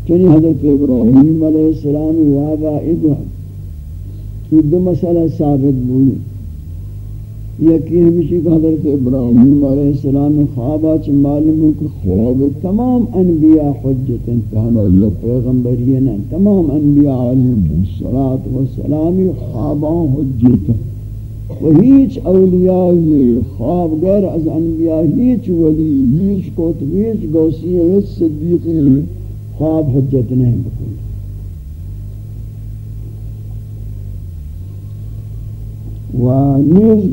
چنی حضرت ابراہیم علیہ السلام وابا ادھا یہ دو مسئلہ ثابت بوئی۔ یکی ہمیشی کہ حضرت ابراہیم علیہ السلام خوابہ چھ معلوم ہے کہ خواب تمام انبیاء حجت انتہانا اللہ پیغمبرینا تمام انبیاء علیہ السلام خوابان حجت۔ و هیچ اولیاء خواب غیر از انبیاء هیچ ولی هیچ کتب هیچ گوسی هیچ صدیقی خواب حجت نہیں بکل۔ و نیز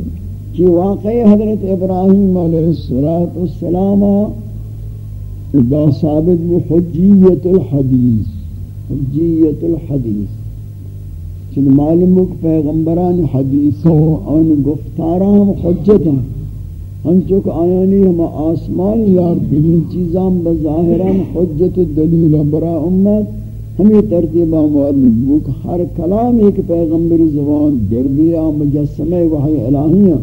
کی واقعی حضرت ابراہیم علیہ السلام با ثابت بحجیت الحدیث، حجیت الحدیث۔ چن معلوم کہ پیغمبران حدیثوں ان گفتاران حجت ہیں ہنچو آیانی ہم آسمان یار بہن چیزاں بظاہران حجت دلیل برا امت۔ ہمیں ترتیبہ معلوم بک ہر کلام ایک پیغمبر زبان گردیہ مجسمہ وحی الہیہ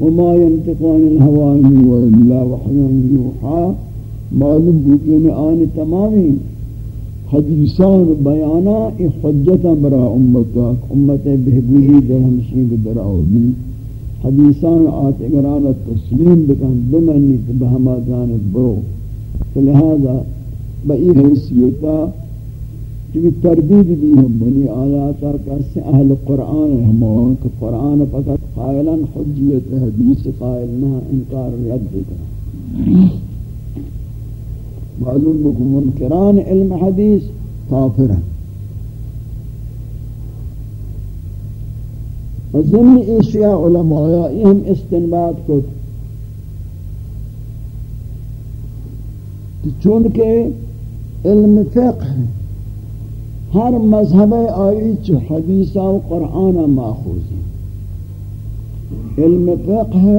وما ينتقان الهوائن وإلا وحي يوحى معلوم بکین آن تمامی حدیثان بیانا ای برا امتا امت بہبودی در ہمشین در آوری حدیثان آتگران تسلیم بکن بمنی بہما جانب برو. فلہذا بئی حیثیتا چونکہ تردید بھی ہم بنی آیاتا کسی اہل قرآن ہم کہ قرآن فقط قائلا حجیت حدیث قائل نہ انکار رد کرا معلوم بکم منکران علم حدیث کافر ہیں ضمن اشیاء علماء ہم استنباد کو چونکہ علم فقہ ہر مذہب آئی چو حدیثہ و قرآن ماخوذ علم فقہ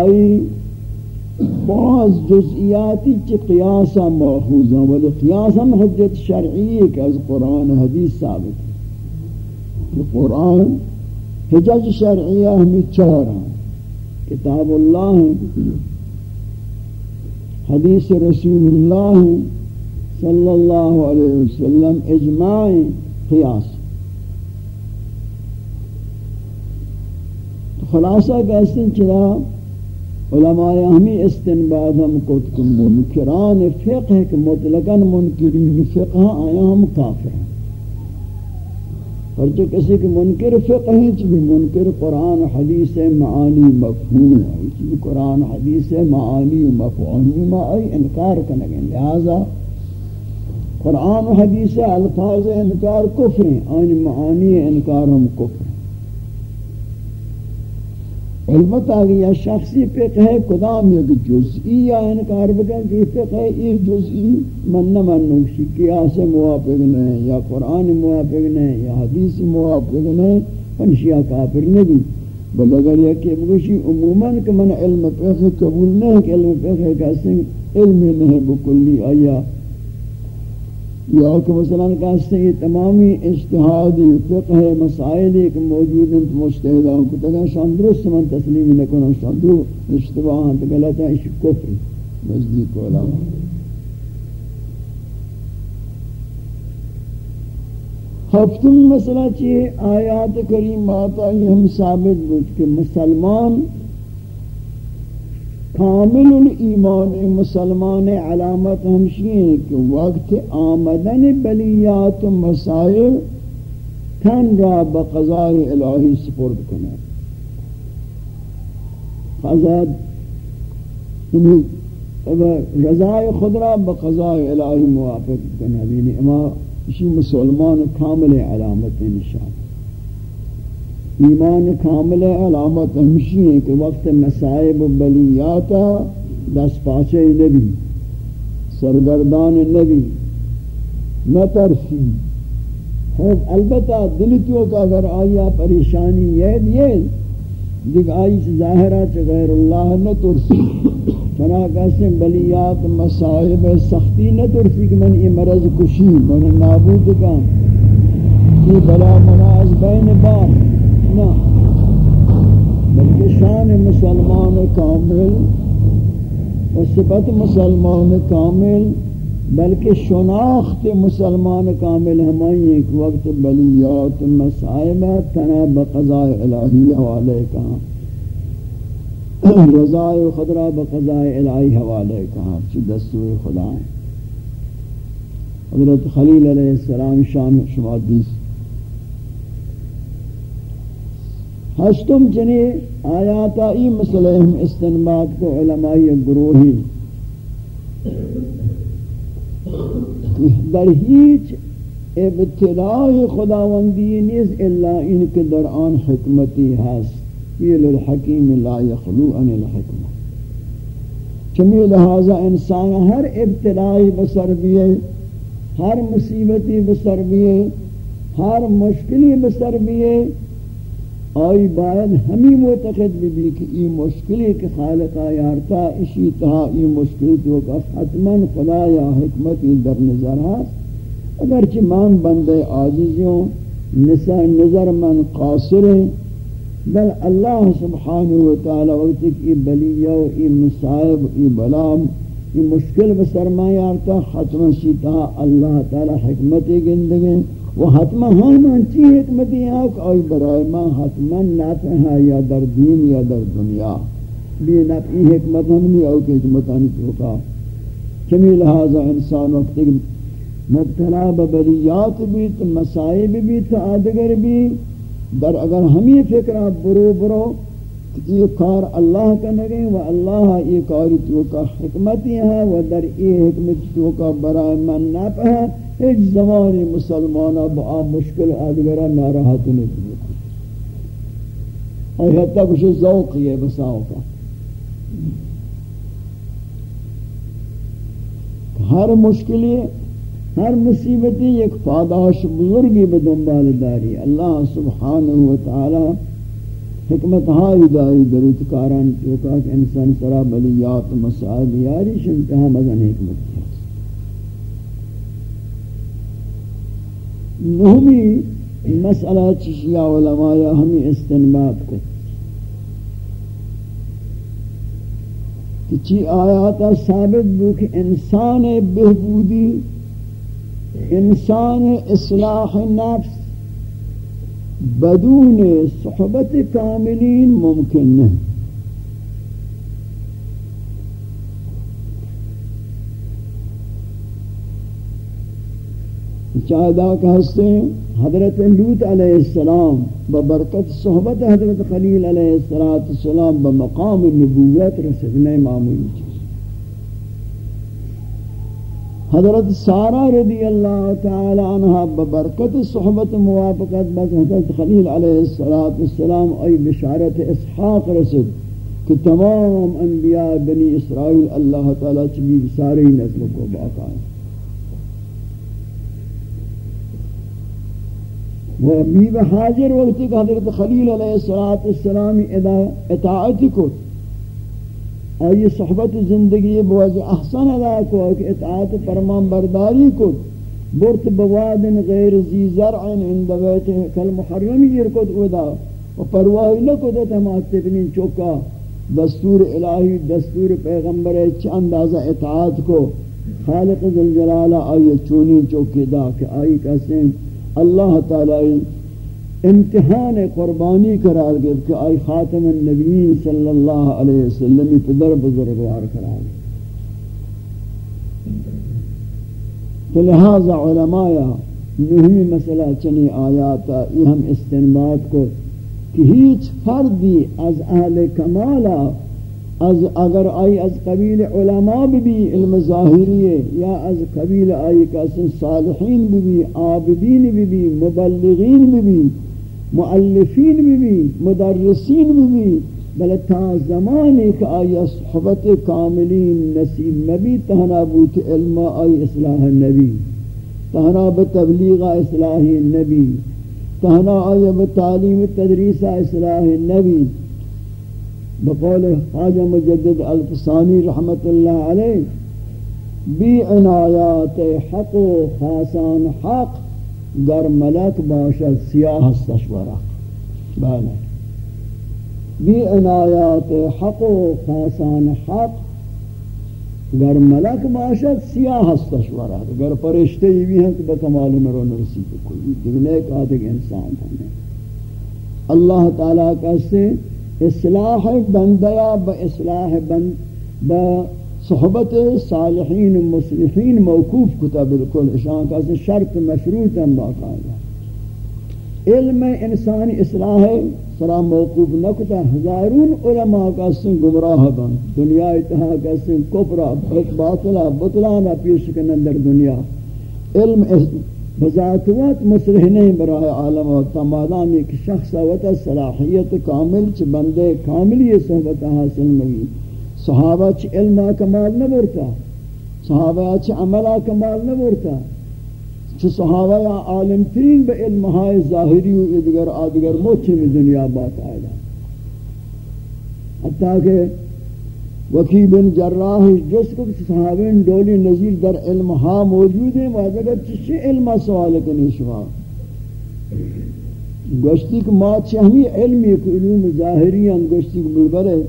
آئی بعض جزئیاتی چی قیاسا ماخوذ ہیں، ولی قیاسا حجت شرعی ہے کہ از قرآن حدیث ثابت ہے۔ کہ قرآن حجج شرعیہ ہمیں چار ہیں۔ کتاب اللہ حدیث رسول اللہ صلی اللہ علیہ وسلم، اجماع قیاس۔ خلاصہ کہتے ہیں چرا علماء ہمیں استنباد ہم کت منکران فقہ، کہ مطلقاً منکرین فقہ آیا، ہم کافر ہیں۔ اور جو کسی کی منکر فقہ ہے چلی منکر قرآن، حدیث معانی، مفہوم ہے۔ چلی قرآن، حدیث معانی، مفہوم ما آئی انکار کنگیں لہذا قرآن حدیث الفاظ انکار کفر ہیں۔ آن معانی انکار ہم کفر علمت آگئی یا شخصی فقہ ہے کدام یک جزئی یا انکار بکن کہ فقہ ہے ایک جزئی من نہ من نوشی قیاس موافق نہیں یا قرآن موافق نہیں یا حدیث موافق نہیں پنشیہ کافر نہیں بل اگر یہ کہ بگوشی عموماً کہ من علم فقہ قبول نہیں کہ علم فقہ کیسے علم نہیں بکلی آیا یا کہ مثلا کہتے ہیں یہ تمامی اجتہاد، فقہ، مسائل ایک موجود ہیں مجتہدان کو تکا شان درست من تسلیم نکنو شان درو اشتباہاں تو غلط ہے اس کفر نزدیک علماء ہفتم مسئلہ چیئے، آیات کریمات آئی ہم ثابت بود کہ مسلمان کامل الایمان مسلمان علامت ہمشی ہے کہ وقت آمدن بلیات و مسائل تن را بقضاء الہی سپرد کنے قضاء رضای خود را بقضاء الہی موافق کنے یعنی اما اسی مسلمان کامل علامت نشان ایمان کامل علامت ہمشی ہے کہ وقت مسائب و بلیاتا دست پاچے نبی، سرگردان نبی نہ ترسی خوب البتہ دل تو کا اگر آیا پریشانی یہ یہ، دیکھ آئی سے ظاہرہ چھ غیر اللہ نہ ترسی فنا کہتے ہیں بلیات مسائب سختی نہ ترسی کہ من یہ مرض کشی، من نابود کا یہ بلا مناز بین بار۔ نہ۔ بلکہ شان مسلمان کامل و صفت مسلمان کامل، بلکہ شناخت مسلمان کامل ہمائی ایک وقت بلیات مسائبہ تنا بقضاء الہی حوالے کہاں۔ رضائے خدرہ بقضاء الہی حوالے کہاں۔ چی دستور خدا حضرت خلیل علیہ السلام شان شما دیس۔ ہشتم چنی آیاتا ای مسئلہ ہم استنباد کو علمائی گروہی در ہیچ ابتدائی خداوندی نیز الا ان کے در آن حکمتی ہست یہ للحکیم لا یخلو ان الحکمہ چمی لہذا انسان ہر ابتدائی بسر بیئے، ہر مصیبتی بسر بیئے، ہر مشکلی بسر بیئے آئی باید ہمیں معتقد بھی بھی کہ یہ مشکلی کہ خالقہ یارتا اسی تہا یہ مشکلی تو کہ حتماً خدا یا حکمتی در نظر ہے اگرچہ من بندے عاجزیوں نظر من قاصر ہیں بل اللہ سبحانہ وتعالی وقت کی بلیہ و ای مصائب ای بلام، ای مشکل بسرمایہ آرتا ختم شیطا اللہ تعالی حکمتی گندگیں۔ وہ حتما ہاں منچی حکمتی ہیں کہ آئی برائے ماں حتما نافع ہے یا در دین یا در دنیا۔ بھی نفعی مطلب حکمت ہم نہیں آؤ کہ حکمتانی توقع چمی لہذا انسان وقت مبتلا ببریات بھی تو مسائب بھی تو آدگر بھی در اگر ہمیں فکرہ برو برو یہ کار اللہ کا نگیں و اللہ یہ کاری تو کا حکمتی ہے و در یہ حکمت تو کا برائے من نفع ہے۔ ایک زمانی مسلمانہ با مشکل آدگرہ ناراحت نہیں دیا اور حتی کچھ ذوق یہ بساؤ کا ہر مشکلی، ہر مصیبتی ایک پاداش بزرگی بدنبال داری۔ اللہ سبحانہ وتعالی حکمت ہائی داری دریت کاران چوکا کہ انسان سرا بلیات مسائب یاری شنتہا مزن حکمت۔ کیا نہمی مسئلہ چشیہ علماء ہمیں استنباد کو چی آیاتا ثابت بو کہ انسان بہبودی، انسان اصلاح نفس، بدون صحبت کاملین ممکن نہیں۔ چاہدہ کہ ہستے ہیں حضرت لوت علیہ السلام ببرکت صحبت حضرت خلیل علیہ السلام بمقام نبوت رسدنے معمولی چیز۔ حضرت سارا رضی اللہ تعالی عنہ ببرکت صحبت موافقت بس حضرت خلیل علیہ السلام ای بشارت اسحاق رسد کہ تمام انبیاء بنی اسرائیل اللہ تعالی چبی ساری نسل کو باقا ہے و بیب حاضر وقتی کہ حضرت خلیل علیہ السلام اطاعت کو آئی صحبت زندگی بوجہ احسن ادا کو کہ اطاعت فرمان برداری کو برت بواد غیر زی زرع عند بیت کل محرم یہ یرکد ادا و پرواہی لکد تمام تکنین چوکا۔ دستور الہی، دستور پیغمبر چ اندازہ اطاعت کو۔ خالق ذوالجلال آئی چونی چوکی دا کہ آئی کسیں اللہ تعالی امتحان قربانی قرار گئے کہ آئی خاتم النبیین صلی اللہ علیہ وسلم پدر بزرگوار قرار گئے۔ تو لہذا علماء مہمی مسئلہ چنی آیاتا یہ ہم استنباد کو کہ ہیچ فردی از اہل کمالا از اگر آئی از قبیل علماء بھی علم ظاہری ہے یا از قبیل آئی کسن صالحین بھی عابدین بھی مبلغین بھی مؤلفین بھی مدرسین بھی بھی بل تا زمانی کہ آئی صحبت کاملین نصیب نبی، تہنا بوت علم آئی اصلاح نبی، تہنا بتبلیغ اصلاح نبی، تہنا آئی بتعلیم تدریس اصلاح نبی بقول خواجہ مجدد الفسانی رحمت اللہ علیہ، بی عنایات حق و خاصان حق، گر ملک باشد سیاہ استشورہ بله. بی عنایات حق و خاصان حق، گر ملک باشد سیاہ استشورہ گر پرشتے ہی بھی ہیں کہ بکمال مرو نرسی کوئی دیکھنے کا ایک انسان ہمیں اللہ تعالیٰ کہتے اصلاح بندیا با اصلاح بند با صحبت صالحین مصلحین موقوف کتا بالکل اشان کا شرط مشروط ہم باقاعدہ۔ علم انسانی اصلاح سرا موقوف نکتا، ہزارون علماء کا سن گمراہ بن۔ دنیا اتہا کا سن کفرہ باطلہ بطلانہ پیش کنن در دنیا۔ علم بذات وقت مصلح نہیں برائے عالم و تمادام ایک شخص و صلاحیت کامل چ بندے کامل یہ صحبت حاصل نہیں۔ صحابہ چ علم کمال نہ برتا صحابہ چ عمل کمال نہ برتا چھ صحابہ یا عالم ترین بے علمہائے ظاہری و ادگر آدگر موچے میں دنیا بات آئے حتیٰ کہ وکی بن جراح جس کو صحابین ڈولی نظیر در علم ہاں موجود ہیں وہ اگر چشے علم سوال کنی شما؟ گوشتی کہ ما چہمی علمی کہ علوم ظاہری ہیں گوشتی کہ بلبرے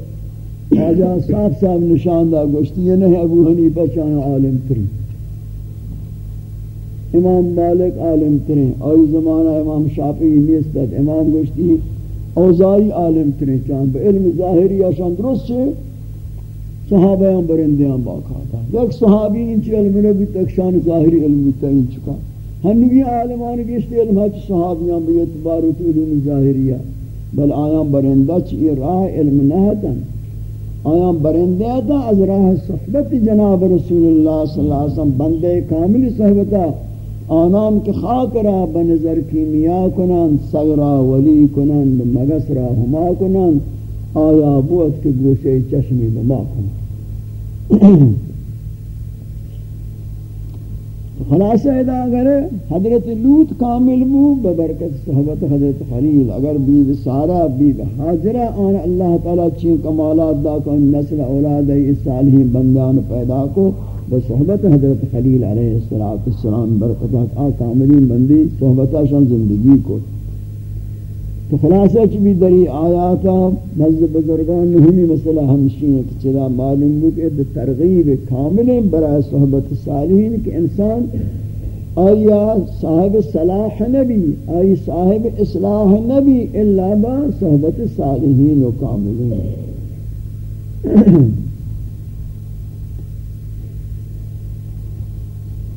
آجا صاحب صاحب نشان دا گوشتی یہ نہیں ابو حنیفہ چاہاں عالم ترین۔ امام مالک عالم ترین۔ آئی زمانہ امام شافعی نیستت امام گوشتی، اوزائی عالم ترین۔ چاہاں علم ظاہری آشان درست چھے صحابیاں برندیاں باقاعدہ یک صحابی انچ علم نبی تک شان ظاہری علم تعین چکا۔ ہنگی عالمان گشت علم ہے صحابیاں بے اعتبار علم ظاہریہ بل آیاں برندہ چی راہ علم نہتن۔ آیاں برندہ تا از راہ صحبت جناب رسول اللہ صلی اللہ علیہ وسلم بندے کامل صحبتہ آنان کے خاک را بنظر کیمیا کنن سغرا ولی کنن مگس را ہما کنن آیا بوت کے گوشے چشمی بما کنن خلاصہ ادا اگر حضرت لوت کامل بو، ببرکت صحبت حضرت خلیل، اگر بید سارا، بید حاجرہ آن اللہ تعالی چین کمالات دا کن نسل اولاد صالحین بندان پیدا کو بصحبت حضرت خلیل علیہ السلام برکتات آ کاملین بندی صحبتاشان زندگی کو۔ تو خلاصہ چی دری آیاتا نزد بزرگان نہمی مسئلہ ہمشین کہ چلا معلوم بود کہ ترغیب کامل برای صحبت صالحین کہ انسان آیا صاحب صلاح نبی آئی صاحب اصلاح نبی، الا با صحبت صالحین و کاملین.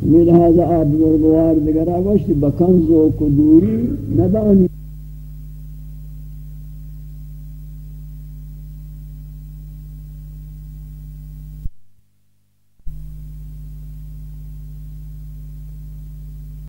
لہذا آپ بزرگوار دیگر آگوشتی بکنز و کدوری ندانی.